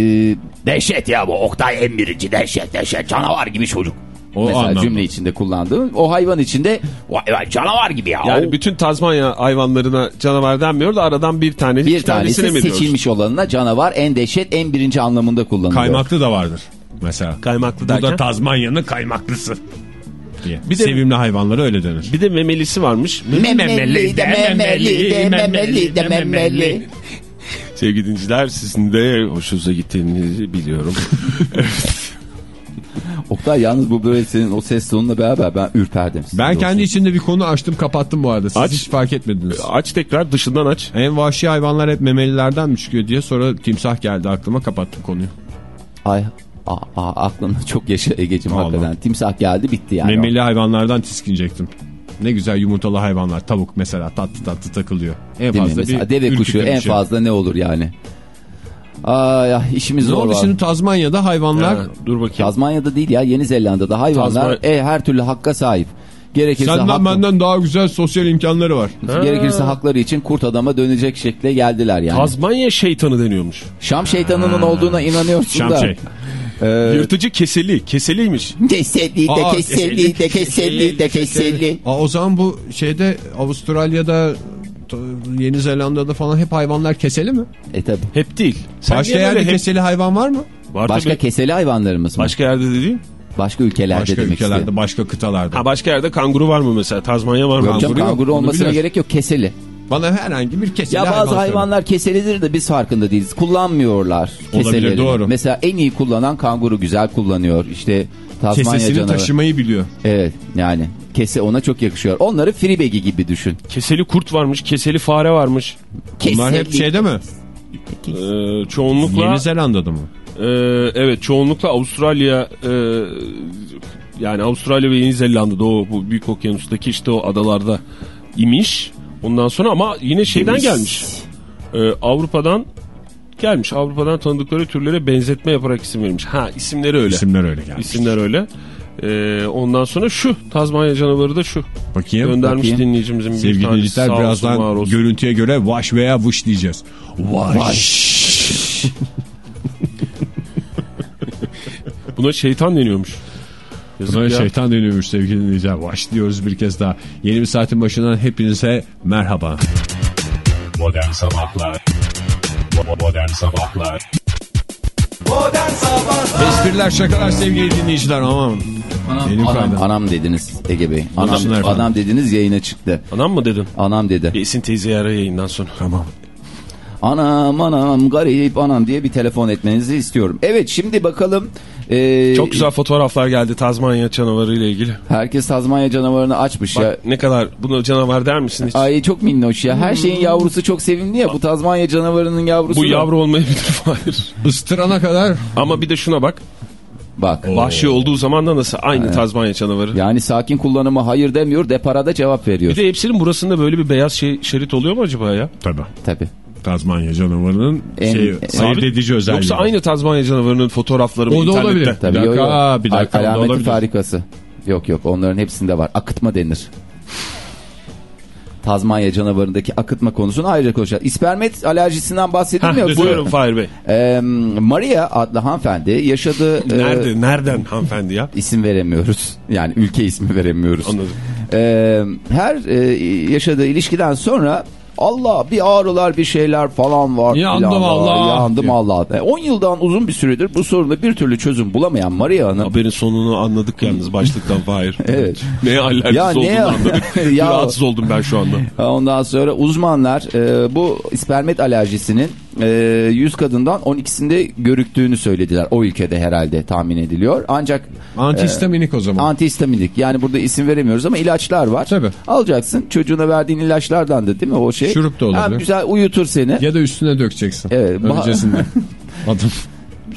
dehşet ya bu. Oktay en birinci dehşet dehşet. Canavar gibi çocuk. O Mesela anlamda. cümle içinde kullandığı. O hayvan içinde vay vay canavar gibi ya. Yani O- bütün Tazmanya hayvanlarına canavar denmiyor da aradan bir tane bir tanesi mi diyoruz? seçilmiş olanına canavar en dehşet en birinci anlamında kullanılıyor. Kaymaklı da vardır. Mesela. Kaymaklı Bu derken. da Tazmanya'nın kaymaklısı. Diye. Bir de- Sevimli hayvanlara öyle denir. Bir de memelisi varmış. Memeli de memeli de memeli de memeli. Sevgili dinleyiciler sizin de hoşunuza gittiğini biliyorum. Oktay yalnız bu böyle senin o ses tonunla beraber ben ürperdim. Ben kendi olsun. içinde bir konu açtım kapattım bu arada. Siz Aç. hiç fark etmediniz. aç tekrar dışından aç. En vahşi hayvanlar hep memelilerden mi çıkıyor diye sonra timsah geldi aklıma kapattım konuyu. Ay a, a, aklında çok yaşa Ege'cim Vallahi. hakikaten. Timsah geldi bitti yani. Memeli hayvanlardan tiskinecektim. Ne güzel yumurtalı hayvanlar. Tavuk mesela tatlı tatlı takılıyor. En Değil fazla Mesela bir deve kuşu en şey. fazla ne olur yani? Ay ay işimiz Ne zor oldu var. şimdi Tazmanya'da hayvanlar... Ha, dur bakayım. Tazmanya'da değil ya Yeni Zelanda'da hayvanlar Tazma- e, her türlü hakka sahip. Gerekirse, Senden hak- benden daha güzel sosyal imkanları var. gerekirse hakları için kurt adama dönecek şekle geldiler yani. Tazmanya şeytanı deniyormuş. Şam şeytanının olduğuna inanıyorsun Şam da. şey. Yırtıcı keseli. Keseliymiş. Keseli de Aa, keseli de keseli de keseli. Aa, o zaman bu şeyde Avustralya'da Yeni Zelanda'da falan hep hayvanlar keseli mi? E tabi. Hep değil. Sen Başka yerde hep- keseli hayvan var mı? Var Başka tabii. keseli hayvanlarımız mı? Başka yerde de değil. Başka ülkelerde Başka demek ülkelerde, istedim. başka kıtalarda. Ha başka yerde kanguru var mı mesela? Tazmanya var mı? Yok Kanguru kanguru olmasına gerek yok keseli. Bana herhangi bir keseli Ya bazı hayvan söyle. hayvanlar keselidir de biz farkında değiliz. Kullanmıyorlar Olabilir, keseleri. doğru. Mesela en iyi kullanan kanguru güzel kullanıyor. İşte Tazmanya Kesesini canavarı. taşımayı biliyor. Evet yani kese ona çok yakışıyor. Onları freebag'i gibi düşün. Keseli kurt varmış. Keseli fare varmış. Bunlar hep Keseli. şeyde mi? Ee, çoğunlukla Yeni Zelanda'da mı? Ee, evet çoğunlukla Avustralya e, yani Avustralya ve Yeni Zelanda'da o bu büyük okyanustaki işte o adalarda imiş. Ondan sonra ama yine şeyden İmiş. gelmiş. Ee, Avrupa'dan gelmiş. Avrupa'dan tanıdıkları türlere benzetme yaparak isim vermiş. Ha isimleri öyle. İsimler öyle gelmiş. İsimler öyle. Ee, ondan sonra şu Tazmanya canavarı da şu. Bakayım. Göndermiş bakayım. dinleyicimizin bir Sevgili tanesi. var birazdan görüntüye göre vaş veya vış diyeceğiz. Vaş. Buna şeytan deniyormuş. Yazık Buna ya. şeytan dönüyormuş sevgili dinleyiciler. Vaş diyoruz bir kez daha. Yeni bir saatin başından hepinize merhaba. Modern Sabahlar Modern Sabahlar Modern Sabahlar Espriler şakalar sevgili dinleyiciler aman. Anam, kaydı. anam dediniz Ege Bey. Anam, anam dediniz yayına çıktı. Anam mı dedin? Anam dedi. Esin teyzeyi ara yayından sonra. Tamam. Anam anam garip anam diye bir telefon etmenizi istiyorum. Evet şimdi bakalım Ee, Çok güzel fotoğraflar geldi Tazmanya canavarı ile ilgili. Herkes Tazmanya canavarını açmış ya. Bak ne kadar buna canavar der misin hiç? Ay çok minnoş ya. Her şeyin yavrusu çok sevimli ya. Bu Tazmanya canavarının yavrusu. Bu da- yavru olmayabilir Fahir. Istırana kadar Ama bir de şuna bak. Bak. Vahşi olduğu zaman da nasıl aynı Tazmanya canavarı. Yani sakin kullanımı hayır demiyor. Deparada cevap veriyor. Bir de hepsinin burasında böyle bir beyaz şey, şerit oluyor mu acaba ya? tabii. Tabii. Tazmanya canavarının En- şey, en- ayırt edici özelliği. Yoksa aynı Tazmanya canavarının fotoğrafları mı O da internette? olabilir. Tabii Bir dakika, yok. aa, bir dakika, Al- o da Alameti olabilir. farikası. Yok yok onların hepsinde var. Akıtma denir. Tazmanya canavarındaki akıtma konusunu ayrıca konuşacağız. İspermet alerjisinden bahsedeyim mi? Heh, yoksa- buyurun Fahir Bey. Ee, Maria adlı hanımefendi yaşadığı... e, Nerede? Nereden hanımefendi ya? isim veremiyoruz. Yani ülke ismi veremiyoruz. Anladım. Ee, her e, yaşadığı ilişkiden sonra Allah bir ağrılar bir şeyler falan var. Yandım Allah Yandım. Allah. E, 10 yıldan uzun bir süredir bu soruna bir türlü çözüm bulamayan Maria Hanım. Haberin sonunu anladık yalnız başlıktan Fahir. Evet. Neye alerjisi Ya olduğunu neye- anladık. Ya- Rahatsız oldum ben şu anda. Ondan sonra uzmanlar e, bu ispermet alerjisinin e, 100 kadından 12'sinde görüktüğünü söylediler. O ülkede herhalde tahmin ediliyor. Ancak Antihistaminik o zaman. antihistaminik yani burada isim veremiyoruz ama ilaçlar var. Tabii. Alacaksın çocuğuna verdiğin ilaçlardan da değil mi o şey? Şurup da olabilir. Hem güzel uyutur seni. Ya da üstüne dökeceksin. Evet, Öncesinde.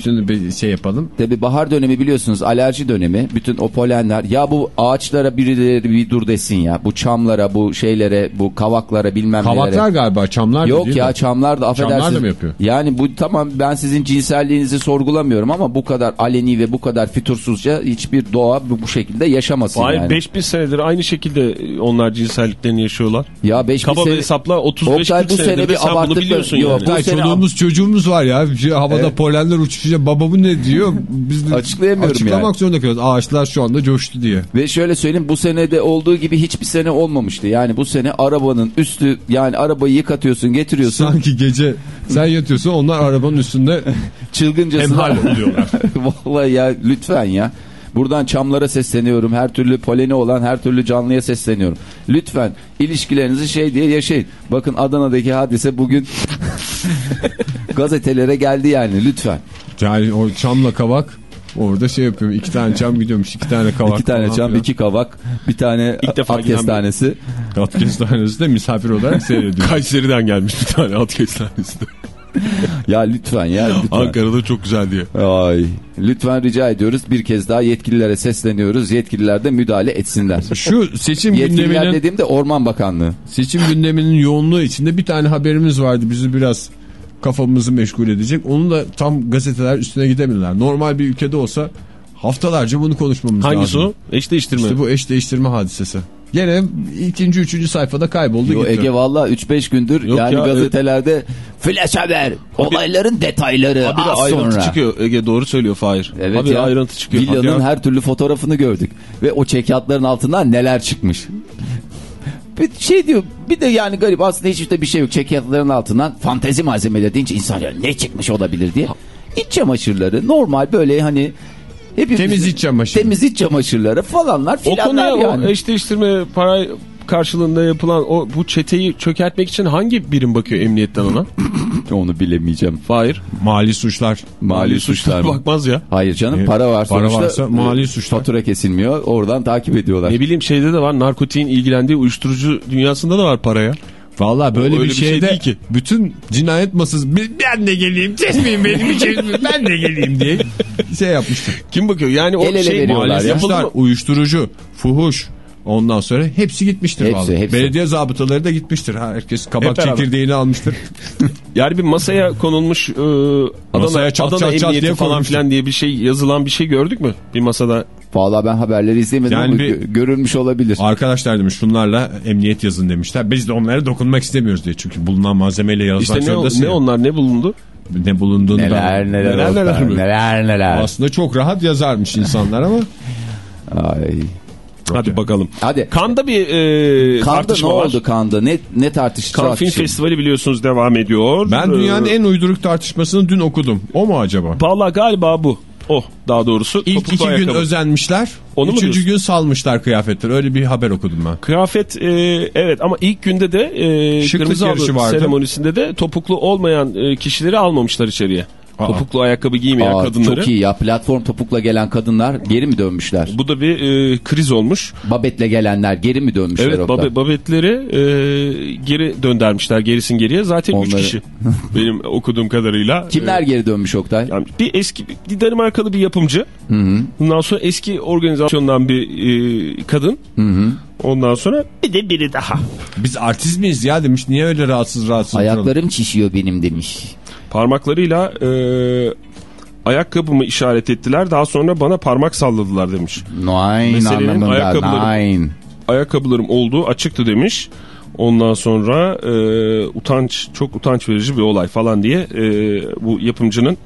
Şimdi bir şey yapalım. Tabii bahar dönemi biliyorsunuz alerji dönemi. Bütün o polenler ya bu ağaçlara birileri bir dur desin ya. Bu çamlara bu şeylere bu kavaklara bilmem nelere. Kavaklar galiba çamlar Yok değil ya mi? çamlar da affedersiniz. Çamlar da mı yapıyor? Yani bu tamam ben sizin cinselliğinizi sorgulamıyorum ama bu kadar aleni ve bu kadar fütursuzca hiçbir doğa bu, bu şekilde yaşamasın Fahir yani. 5000 senedir aynı şekilde onlar cinselliklerini yaşıyorlar. ya 5 Kaba bir hesapla 35 Oktay, bu senedir sene bir sen bunu biliyorsun? Yok, yani. bu Ay, sene- çoluğumuz çocuğumuz var ya. Havada polenler uçuşunca baba bu ne diyor? Biz de Açıklayamıyorum açıklamak yani. zorunda kalıyoruz. Ağaçlar şu anda coştu diye. Ve şöyle söyleyeyim bu senede olduğu gibi hiçbir sene olmamıştı. Yani bu sene arabanın üstü yani arabayı yıkatıyorsun getiriyorsun Sanki gece sen yatıyorsun onlar arabanın üstünde çılgıncasına. hemhal oluyorlar. Vallahi ya lütfen ya. Buradan çamlara sesleniyorum. Her türlü poleni olan her türlü canlıya sesleniyorum. Lütfen ilişkilerinizi şey diye yaşayın. Bakın Adana'daki hadise bugün gazetelere geldi yani lütfen. Yani o çamla kavak orada şey yapıyorum. iki tane çam gidiyormuş. iki tane kavak. iki tane çam, iki kavak, bir tane İlk defa at kestanesi. At kestanesi de misafir olarak seyrediyor. Kayseri'den gelmiş bir tane at kestanesi de. Ya lütfen ya lütfen. Ankara'da çok güzel diye. Ay, lütfen rica ediyoruz. Bir kez daha yetkililere sesleniyoruz. Yetkililer de müdahale etsinler. Şu seçim Yetkililer gündeminin dediğimde Orman Bakanlığı. seçim gündeminin yoğunluğu içinde bir tane haberimiz vardı. Bizi biraz kafamızı meşgul edecek. Onu da tam gazeteler üstüne gidemediler. Normal bir ülkede olsa haftalarca bunu konuşmamız Hangisi lazım. o? Eş değiştirme. İşte bu eş değiştirme hadisesi. Gene ikinci, üçüncü sayfada kayboldu Yo, gitti. Ege valla 3-5 gündür Yok yani ya, gazetelerde flash haber olayların detayları Habire az ayrıntı sonra. çıkıyor. Ege doğru söylüyor Fahir. Evet Habire ya. ayrıntı çıkıyor. Villanın her türlü fotoğrafını gördük. Ve o çekyatların altından neler çıkmış. Bir şey diyor bir de yani garip aslında hiç de bir şey yok. Çekyatların altından fantezi malzemeleri deyince insan diyor, ne çıkmış olabilir diye. İç çamaşırları normal böyle hani hepimiz, Temiz iç çamaşırı. Temiz iç çamaşırları falanlar O filanlar konuya yani. o eş değiştirme para karşılığında yapılan o bu çeteyi çökertmek için hangi birim bakıyor emniyetten ona? Onu bilemeyeceğim. Fahir. Mali suçlar. Mali suçlar mı? bakmaz ya. Hayır canım E, para var para varsa mali suçlar. Fatura kesilmiyor oradan takip ediyorlar. Ne bileyim şeyde de var narkotiğin ilgilendiği uyuşturucu dünyasında da var paraya. Valla böyle bir bir şey şeyde değil ki. bütün cinayet masası "Bir- ben de geleyim kesmeyin benim için ben de geleyim diye şey yapmıştır. Kim bakıyor? Yani o El şey maalesef ya. Suçlar, uyuşturucu, fuhuş ondan sonra hepsi gitmiştir Hepsi, vallahi. hepsi. Belediye zabıtaları da gitmiştir. Ha, herkes kabak Hep beraber. çekirdeğini almıştır. Yani bir masaya konulmuş e, Adana, Masaya çat Adana çat çat Emniyeti diye falan filan diye bir şey yazılan bir şey gördük mü? Bir masada. Vallahi ben haberleri izlemedim Yani ama bir- gö- görülmüş olabilir. Arkadaşlar demiş şunlarla emniyet yazın demişler. Biz de onlara dokunmak istemiyoruz diye. Çünkü bulunan malzemeyle yazmak İşte ne, zorundasın ne ya. onlar ne bulundu? ne bulunduğunu Neler ben- neler Neler neler neler neler. Aslında çok rahat yazarmış insanlar ama Ay. Hadi bakalım. Hadi. Kanda bir e, Kanda ne tartışma var. oldu Kanda? Ne ne tartışacak? Kan Film? Festivali biliyorsunuz devam ediyor. ben dünyanın Ee, en uyduruk tartışmasını dün okudum. O mu acaba? Valla galiba bu. O daha doğrusu. İlk iki gün ayakkabı. özenmişler. Onu mu üçüncü gün salmışlar kıyafetleri. Öyle bir haber okudum ben. Kıyafet e, evet ama ilk günde de e, Şıklık Kırmızı yarışı Halı vardı. seremonisinde de topuklu olmayan e, kişileri almamışlar içeriye. Topuklu ayakkabı giymeyen Aa, kadınları. Çok iyi ya platform topukla gelen kadınlar geri mi dönmüşler? Bu da bir e, kriz olmuş. Babetle gelenler geri mi dönmüşler? Evet babe, babetleri e, geri döndermişler gerisin geriye. Zaten 3 Onları- kişi benim okuduğum kadarıyla. Kimler E, geri dönmüş Oktay? yani bir eski bir Danimarkalı bir yapımcı. Ondan sonra eski organizasyondan bir e, kadın. Ondan sonra bir de biri daha. Biz artist miyiz ya demiş. Niye öyle rahatsız rahatsız? Ayaklarım çişiyor benim demiş. Parmaklarıyla e, ayakkabımı işaret ettiler. Daha sonra bana parmak salladılar demiş. Nine Meselenin anlamında. ayakkabıları- Nine. Ayakkabılarım olduğu açıktı demiş. Ondan sonra e, utanç çok utanç verici bir olay falan diye e, bu yapımcının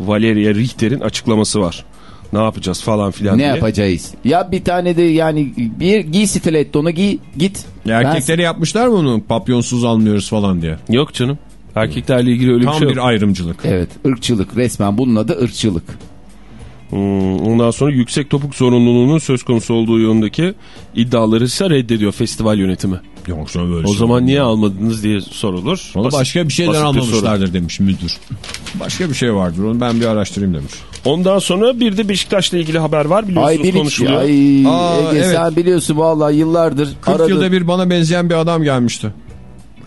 Valeria Richter'in açıklaması var. Ne yapacağız falan filan Ne diye. yapacağız? Ya bir tane de yani bir giy stilettonu giy git. Ya Ben- erkekleri yapmışlar mı onu? Papyonsuz almıyoruz falan diye. Yok canım. Erkeklerle ilgili öyle bir Tam şey bir yok. ayrımcılık. Evet ırkçılık resmen bunun adı ırkçılık. Hmm, ondan sonra yüksek topuk zorunluluğunun söz konusu olduğu yönündeki iddiaları ise reddediyor festival yönetimi. Yoksa böyle O şey zaman niye almadınız diye sorulur. Ona Basit- başka bir şeyler basit bir soru. almamışlardır demiş müdür. Başka bir şey vardır onu ben bir araştırayım demiş. Ondan sonra bir de Beşiktaş'la ilgili haber var biliyorsunuz Ay konuşuluyor. ay Aa, Ege evet. sen biliyorsun vallahi yıllardır 40 aradım. yılda bir bana benzeyen bir adam gelmişti.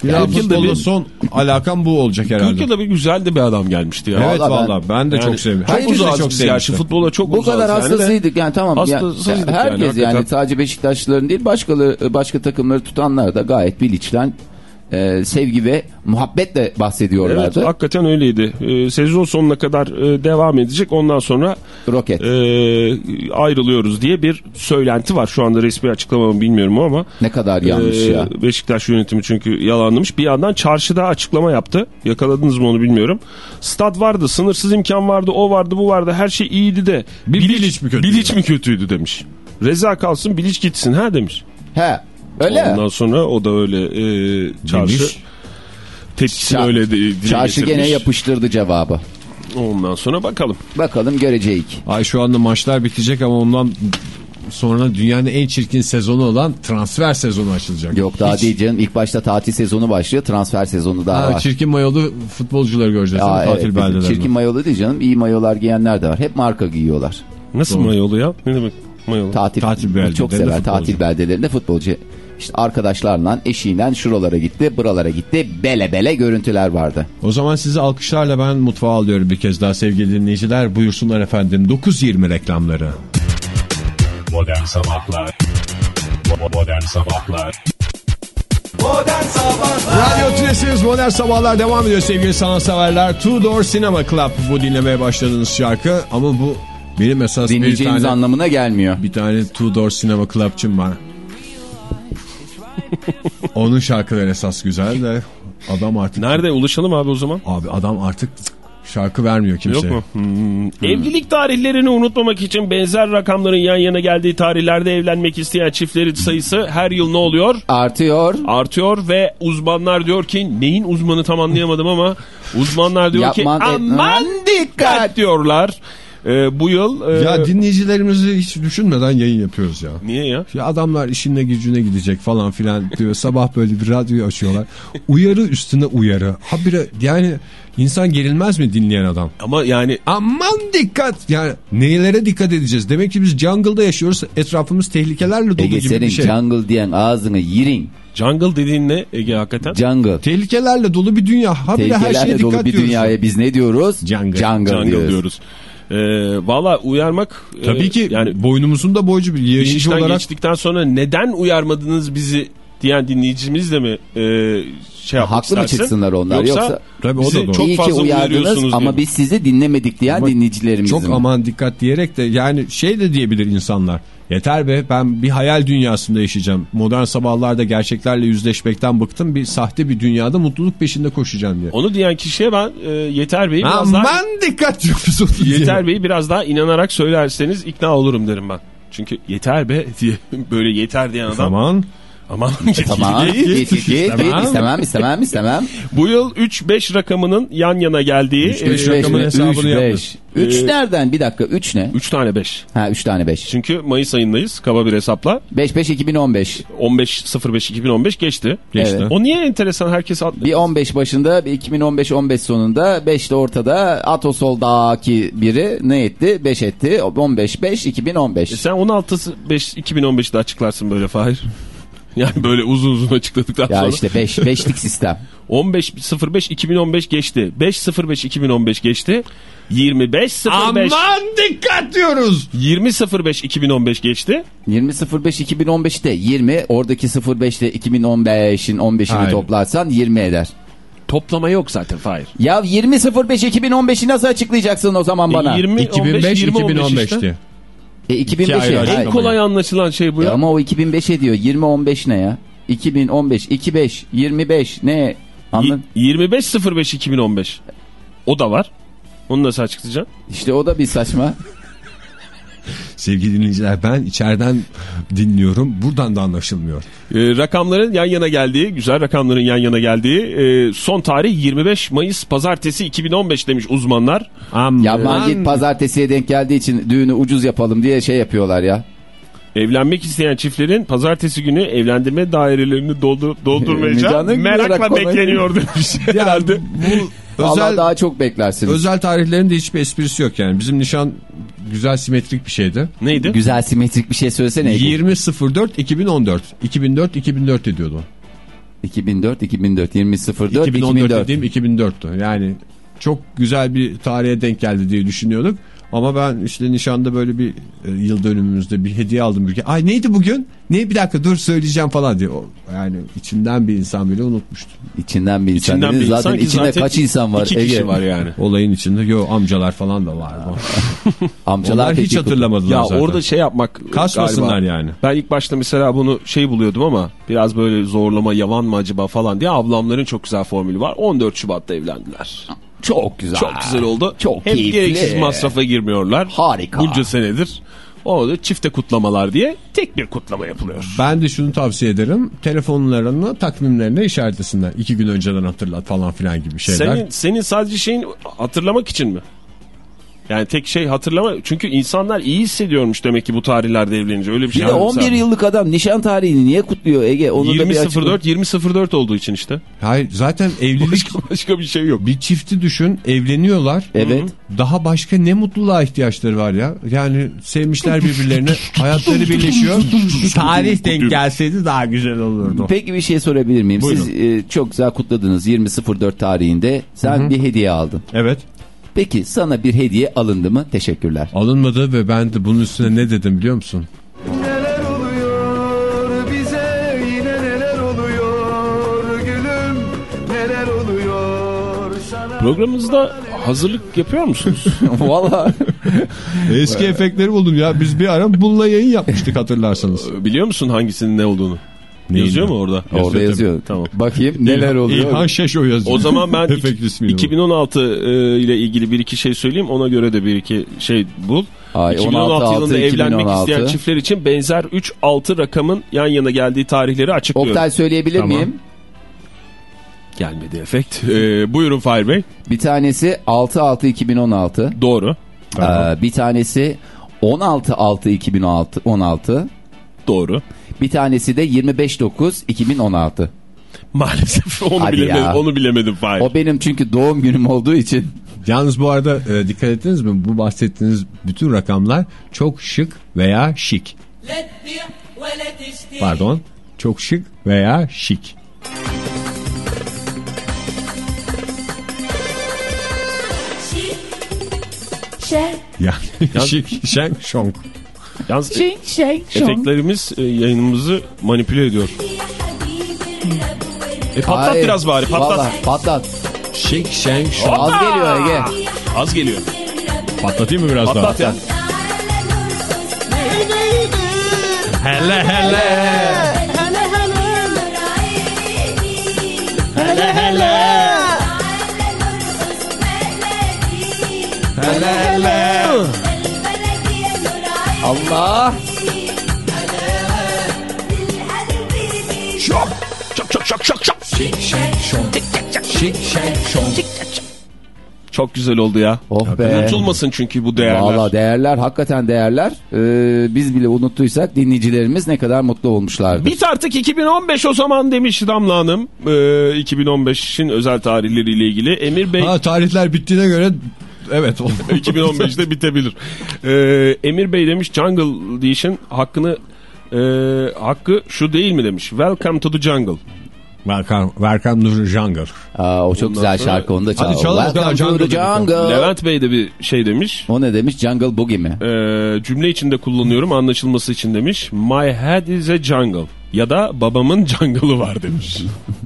Yani yılda futbolda bir- son alakam bu olacak herhalde. Türkiye'de bir güzel de bir adam gelmişti ya. Evet Vallahi valla ben, de Yani çok sevdim. Çok uzağız çok gerçi futbola çok Bu kadar yani hastasıydık yani tamam. Ya, Hastasıydık yani, herkes yani, hakikaten. sadece Beşiktaşlıların değil başkaları, başka takımları tutanlar da gayet Bilic'ten e, sevgi ve muhabbetle Evet bahsediyorlardı. hakikaten öyleydi. Ee, sezon sonuna kadar e, devam edecek. Ondan sonra Roket. e, ayrılıyoruz diye bir söylenti var. Şu anda resmi açıklama mı bilmiyorum ama. ne kadar yanlış Ee, ya. Beşiktaş yönetimi çünkü yalanlamış. Bir yandan çarşıda açıklama yaptı. Yakaladınız mı onu bilmiyorum. Stad vardı, sınırsız imkan vardı, o vardı, bu vardı. Her şey iyiydi de. Bir Bilic mi kötüydü? Bilic mi kötüydü demiş. Reza kalsın, Bilic gitsin ha demiş. He. Öyle. Ondan sonra o da öyle e, çarşı Demiş. tepkisini Ça- öyle de, Çarşı getirmiş. gene yapıştırdı cevabı. Ondan sonra bakalım. Bakalım göreceğiz. Ay şu anda maçlar bitecek ama ondan sonra dünyanın en çirkin sezonu olan transfer sezonu açılacak. Yok daha Hiç- değil canım. İlk başta tatil sezonu başlıyor. Transfer sezonu daha Ha, var. çirkin mayolu futbolcuları göreceğiz? Aa, tatil evet, beldelerinde. çirkin mayolu değil canım. İyi mayolar giyenler de var. Hep marka giyiyorlar. Nasıl Doğru. mayolu ya? Ne demek mayolu? Tatil, Tatil çok sever. futbolcu. Tatil beldelerinde futbolcu. İşte arkadaşlarla, eşiyle şuralara gitti, buralara gitti. Bele bele görüntüler vardı. O zaman sizi alkışlarla ben mutfağa alıyorum bir kez daha sevgili dinleyiciler. Buyursunlar efendim 9.20 reklamları. Modern Sabahlar Modern Sabahlar Modern Sabahlar Radyo Tülesi'niz Modern Sabahlar devam ediyor sevgili sanatseverler. Two Door Cinema Club bu dinlemeye başladığınız şarkı. Ama bu benim esas bir Dinleyeceğimiz tane, anlamına gelmiyor. bir tane Two Door Cinema Club'cım var. Onun şarkıları esas güzel de adam artık... Nerede ulaşalım abi o zaman? Abi adam artık şarkı vermiyor kimseye. Yok mu? Hmm. Evlilik tarihlerini unutmamak için benzer rakamların yan yana geldiği tarihlerde evlenmek isteyen çiftlerin sayısı her yıl ne oluyor? Artıyor. Artıyor ve uzmanlar diyor ki neyin uzmanı tam anlayamadım ama uzmanlar diyor ki aman dikkat diyorlar. Ee, bu yıl e, Ya dinleyicilerimizi hiç düşünmeden yayın yapıyoruz ya. niye ya? Ya adamlar işine gücüne gidecek falan filan diyor. Sabah böyle bir radyoyu açıyorlar. Uyarı üstüne uyarı. Habire yani insan gerilmez mi dinleyen adam? Ama yani Aman dikkat. Yani neylere dikkat edeceğiz? Demek ki biz jungle'da yaşıyoruz. Etrafımız tehlikelerle dolu Ege gibi senin bir şey. jungle diyen ağzını yirin. jungle dediğin ne Ege hakikaten? Jungle. Tehlikelerle dolu bir dünya. Habire her şeye Tehlikelerle dikkat dolu bir diyoruz. dünyaya biz ne diyoruz? Jungle. jungle diyoruz. diyoruz. Ee, Valla uyarmak e, Tabii ki yani boynumuzun da boycu bir yayıncı olarak. geçtikten sonra neden uyarmadınız bizi diyen dinleyicimiz de mi e, şey yapmak Haklı mı istersin? çıksınlar onlar Yoksa, yoksa, Tabii o da doğru. çok iyi ki fazla uyardınız uyarıyorsunuz ama mi? biz sizi dinlemedik diyen Ama dinleyicilerimizin. Çok aman dikkat diyerek de yani şey de diyebilir insanlar. Yeter be ben bir hayal dünyasında yaşayacağım. Modern sabahlarda gerçeklerle yüzleşmekten bıktım. Bir sahte bir dünyada mutluluk peşinde koşacağım diye. Onu diyen kişiye ben e, Yeter Bey'i biraz daha Aman dikkat diye. Yeter Bey'i biraz daha inanarak söylerseniz ikna olurum derim ben. Çünkü yeter be diye böyle yeter diyen adam Zaman Aman Tamam. Değil. Git git git. İstemem. İstemem istemem istemem. Bu yıl 3-5 rakamının yan yana geldiği Üç, beş e, rakamın mi? hesabını Üç, yaptın. beş. Üç Ee, nereden? Bir dakika. Üç ne? 3 tane 5. Ha üç tane beş. Çünkü Mayıs ayındayız kaba bir hesapla. 5 5 2015. 15.05.2015 geçti. Geçti. Evet. O niye enteresan herkes at- Bir 15 başında, bir 2015 15 sonunda, 5 de ortada. Atosol'daki biri ne etti? 5 etti. 15 5 2015. E sen 16 5 2015'te açıklarsın böyle Fahir. Yani böyle uzun uzun açıkladıktan Ya sonra. işte 5 beşlik sistem. 15 05 2015 geçti. 5 05 2015 geçti. 25 05 Aman dikkat diyoruz. 20 05 2015 geçti. 20 05 2015'te 20 oradaki 05'te 2015'in 15'ini Hayır. toplarsan 20 eder. Toplama yok zaten Fahir. Ya 20 05 2015'i nasıl açıklayacaksın o zaman bana? 20 2005 20 2015 işte. E 2005'e. ayrı Hayır. En kolay anlaşılan şey bu E ya. ama o 2005 ediyor. 20 15 ne ya? 2015 25 25 ne? Anladın? Y- 25 05 2015. O da var. Onu nasıl açıklayacaksın? İşte o da bir saçma. Sevgili dinleyiciler ben içeriden dinliyorum. Buradan da anlaşılmıyor. Ee, rakamların yan yana geldiği, güzel rakamların yan yana geldiği e, son tarih 25 Mayıs Pazartesi 2015 demiş uzmanlar. Aman. Ya Macit pazartesiye denk geldiği için düğünü ucuz yapalım diye şey yapıyorlar ya. Evlenmek isteyen çiftlerin pazartesi günü evlendirme dairelerini doldu, doldurmayacağı merakla merak bekleniyor demiş herhalde. Bu Vallahi özel, daha çok beklersiniz. özel tarihlerin de hiçbir esprisi yok yani. Bizim nişan güzel simetrik bir şeydi. Neydi? Güzel simetrik bir şey söylesene. 20.04 2014. 2004 2004 ediyordu. 2004 2004 2004 2014 2004. dediğim 2004'tü. Yani çok güzel bir tarihe denk geldi diye düşünüyorduk. Ama ben işte nişanda böyle bir e, yıl dönümümüzde bir hediye aldım. Bir Ay neydi bugün? Ne bir dakika dur söyleyeceğim falan diye. O, yani içinden bir insan bile unutmuştu. İçinden bir insan. İçinden bir zaten insan ki içinde zaten kaç insan var? İki Ege? kişi var yani. Olayın içinde yo amcalar falan da vardı. Amcalar Onlar hiç hatırlamadılar Ya zaten. orada şey yapmak Kasmasınlar galiba. yani. Ben ilk başta mesela bunu şey buluyordum ama biraz böyle zorlama yavan mı acaba falan diye ablamların çok güzel formülü var. 14 Şubat'ta evlendiler. Çok güzel. Çok güzel oldu. Çok Hem keyifli. gereksiz masrafa girmiyorlar. Harika. Bunca senedir. O da çifte kutlamalar diye tek bir kutlama yapılıyor. Ben de şunu tavsiye ederim. Telefonlarını takvimlerine işaretlesinler. İki gün önceden hatırlat falan filan gibi şeyler. Senin, senin sadece şeyin hatırlamak için mi? Yani tek şey hatırlama. Çünkü insanlar iyi hissediyormuş demek ki bu tarihlerde evlenince. Öyle bir Bir şey de var 11 mesela. yıllık adam nişan tarihini niye kutluyor Ege? Onu da bir açıkla. 20.04 20.04 olduğu için işte. Hayır zaten evlilik Başka, başka bir şey yok. bir çifti düşün evleniyorlar. Evet. Daha başka ne mutluluğa ihtiyaçları var ya. Yani sevmişler birbirlerini hayatları birleşiyor. Tarih denk gelseydi daha güzel olurdu. Peki bir şey sorabilir miyim? Buyurun. Siz e, çok güzel kutladınız 20.04 tarihinde. Sen bir hediye aldın. Evet Peki sana bir hediye alındı mı? Teşekkürler. alınmadı ve ben de bunun üstüne ne dedim biliyor musun? Neler oluyor bize yine neler oluyor gülüm neler oluyor sana Programımızda hazırlık yapıyor musunuz? Valla Eski efektleri buldum ya. Biz bir ara bununla yayın yapmıştık hatırlarsanız. Biliyor musun hangisinin ne olduğunu? Neyin Yazıyor ne? mu orada? orada tabii. yazıyor. Tamam. Bakayım neler oluyor. İlhan Şeşo yazıyor. O zaman ben Efekt ismiyle bu. 2016 e, ile ilgili bir iki şey söyleyeyim. Ona göre de bir iki şey bul. Ay, 2016 16, yılında evlenmek 2016. isteyen çiftler için benzer 3-6 rakamın yan yana geldiği tarihleri açıklıyorum. Oktay söyleyebilir Tamam. miyim? Gelmedi efekt. E, buyurun Fahir Bey. Bir tanesi 6-6-2016. Doğru. Ee, bir tanesi 16-6-2016. Doğru. Bir tanesi de 25-9-2016. Maalesef onu Hadi bilemedim. ya. Onu bilemedim Fahir. O benim çünkü doğum günüm olduğu için. Yalnız bu arada e, dikkat ettiniz mi? Bu bahsettiğiniz bütün rakamlar çok şık veya şik. Pardon. Çok şık veya şik. Yani şık, şen, şonk. Yalnız e, efektlerimiz e, yayınımızı manipüle ediyor. E patlat Ay, biraz bari patlat. vallahi patlat. Şık, şen, şonk. Az geliyor Ege. Az geliyor. Patlatayım mı biraz Patlat daha? ya. Hele hele. Allah. Çok güzel oldu ya. Oh be. Unutulmasın çünkü bu değerler. Valla değerler hakikaten değerler. Ee, biz bile unuttuysak dinleyicilerimiz ne kadar mutlu olmuşlardır. Bit artık 2015 o zaman demiş Damla Hanım. Ee, 2015'in özel tarihleriyle ilgili. Emir Bey Ha tarihler bittiğine göre evet. 2015'te bitebilir. Ee, Emir Bey demiş Jungle Edition hakkını e, hakkı şu değil mi demiş. Welcome to the jungle. Welcome, welcome to the jungle. Aa, o çok Ondan güzel sonra- şarkı onu da çal. Hadi çalalım. Welcome to Jungle the jungle. Levent Bey de bir şey demiş. O ne demiş? Jungle Boogie mi? Ee, cümle içinde kullanıyorum anlaşılması için demiş. My head is a jungle. Ya da babamın jungle'ı var demiş.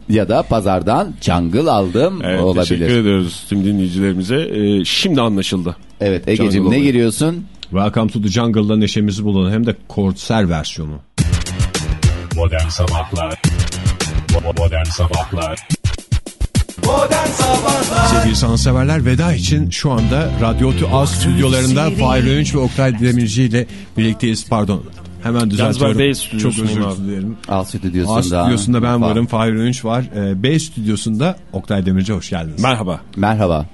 Ya da pazardan jungle aldım Evet, olabilir. Teşekkür ediyoruz tüm dinleyicilerimize. Ee, şimdi anlaşıldı. Evet Ege'cim ne giriyorsun? Welcome to the jungle'da neşemizi bulalım. Hem de konser versiyonu. Modern Sabahlar Bo- Modern Sabahlar Sevgili sanatseverler veda için şu anda Radyo A stüdyolarında Fahir Öğünç ve Oktay Demirci ile birlikteyiz. Pardon hemen düzeltiyorum. Bey Çok stüdyosundayım özür abi. dilerim. Al A stüdyosunda. stüdyosunda ben Fa- varım. Fahir Öğünç var. Ee, B stüdyosunda Oktay Demirci hoş geldiniz. Merhaba. Merhaba.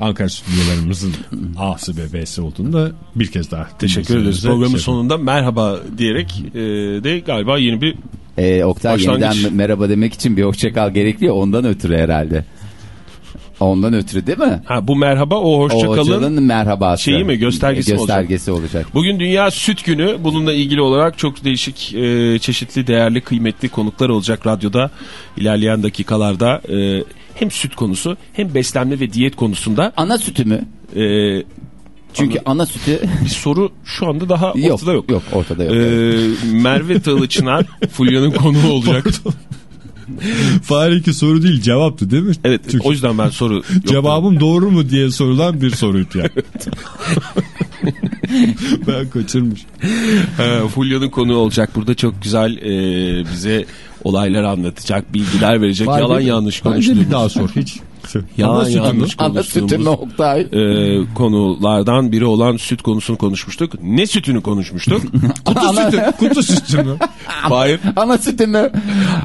Ankara stüdyolarımızın A'sı ve B'si olduğunu da bir kez daha Teşekkür ederiz. dinleyicilerimize Programın şey sonunda merhaba diyerek e, de galiba yeni bir Ee, Oktay Başlangıç. yeniden merhaba demek için bir hoşçakal gerekli ondan ötürü herhalde. Ondan ötürü değil mi? ha bu merhaba o O hoşçakalın. hoşçakalın merhabası. şeyi mi, göstergesi Göstergesi olacak. Bugün Dünya Süt Günü. Bununla ilgili olarak çok değişik, e, çeşitli, değerli, kıymetli konuklar olacak radyoda. İlerleyen dakikalarda e, hem süt konusu hem beslenme ve diyet konusunda Ana sütü mü? e, Çünkü ana sütü bir soru şu anda daha yok, ortada yok. yok. ortada yok. E, Merve Tağlı Çınar Fulya'nın konuğu olacak. Fahir iki soru değil cevaptı değil mi? Evet Çünkü o yüzden ben soru yok Cevabım doğru mu diye sorulan bir soruydu yani. ben kaçırmış. Fulya'nın konuğu olacak. Burada çok güzel e, bize olaylar anlatacak, bilgiler verecek. Fahir, yalan yanlış Bence konuştuğumuz. bir daha sor hiç. Yalan Ana sütü mü? yanlış ana sütü Oktay? e, konulardan biri olan süt konusunu konuşmuştuk. Ne sütünü konuşmuştuk? Kutu sütü, kutu sütü mü? Hayır. Ana sütü mü?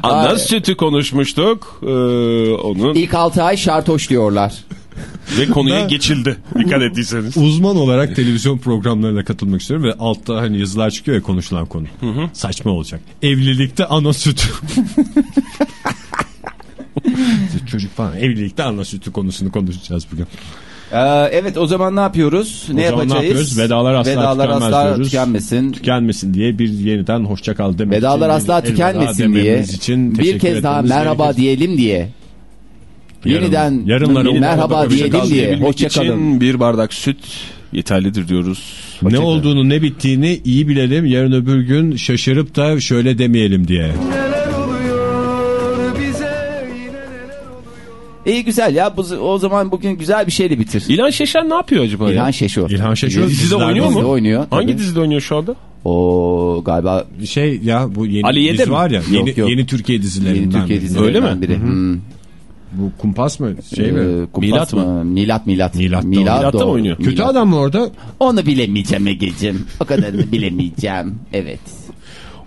Ana Ay, sütü konuşmuştuk. Ee, onun İlk 6 ay şartoş diyorlar. ve konuya Ben- geçildi. Dikkat ettiyseniz. Uzman olarak televizyon programlarına katılmak istiyorum ve altta hani yazılar çıkıyor ya konuşulan konu. Saçma olacak. Evlilikte ana sütü. Çocuk falan evlilikte ana sütü konusunu konuşacağız bugün. Ee, evet o zaman ne yapıyoruz? ne zaman ne yapacağız? yapıyoruz? Vedalar asla tükenmez asla diyoruz. tükenmesin. Tükenmesin diye bir yeniden hoşça kal demek Vedalar asla tükenmesin diye. için Bir kez daha merhaba gerekir. diyelim diye. Yarın- yeniden yarınlara merhaba diyelim Hoşça diye. Hoşçakalın. için bir bardak süt yeterlidir diyoruz. Ne Hoşça kalın. olduğunu ne bittiğini iyi bilelim. Yarın öbür gün şaşırıp da şöyle demeyelim diye. Neler İyi güzel ya bu, o zaman bugün güzel bir şeyle bitir. İlhan Şeşen ne yapıyor acaba İlhan ya? Şeşo. İlhan Şeşo Dizide dizilerde oynuyor mu? Dizide oynuyor. Hangi tabii. dizide oynuyor şu anda? O galiba Şey ya bu yeni Aliye'de dizi mi? var ya. Yok, Yeni, yok. yeni Türkiye dizilerinden. yeni Türkiye dizilerinden Öyle mi? biri. Hmm. Bu kumpas mı? Şey mi? Ee, kumpas Milat mı? Milat Milat. Milat'ta Milat'ta doğru. oynuyor. Kötü Milat. adam mı orada? Onu bilemeyeceğim Ege'cim. O kadarını bilemeyeceğim. Evet.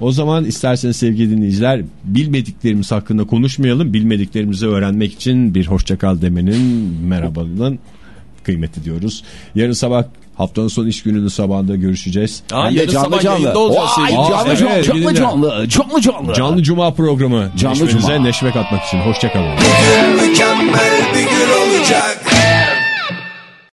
O zaman isterseniz sevgili dinleyiciler bilmediklerimiz hakkında konuşmayalım. Bilmediklerimizi öğrenmek için bir hoşçakal demenin merhabanın kıymeti diyoruz. Yarın sabah haftanın son iş gününün sabahında görüşeceğiz. Aa, Hem de yarın canlı sabah canlı. olacağız Vay, sevgili canlı, evet, canlı, canlı, canlı, canlı, canlı. Canlı Cuma programı. Canlı Neşvenize Cuma. neşve katmak için. Hoşçakalın. Mükemmel bir gün olacak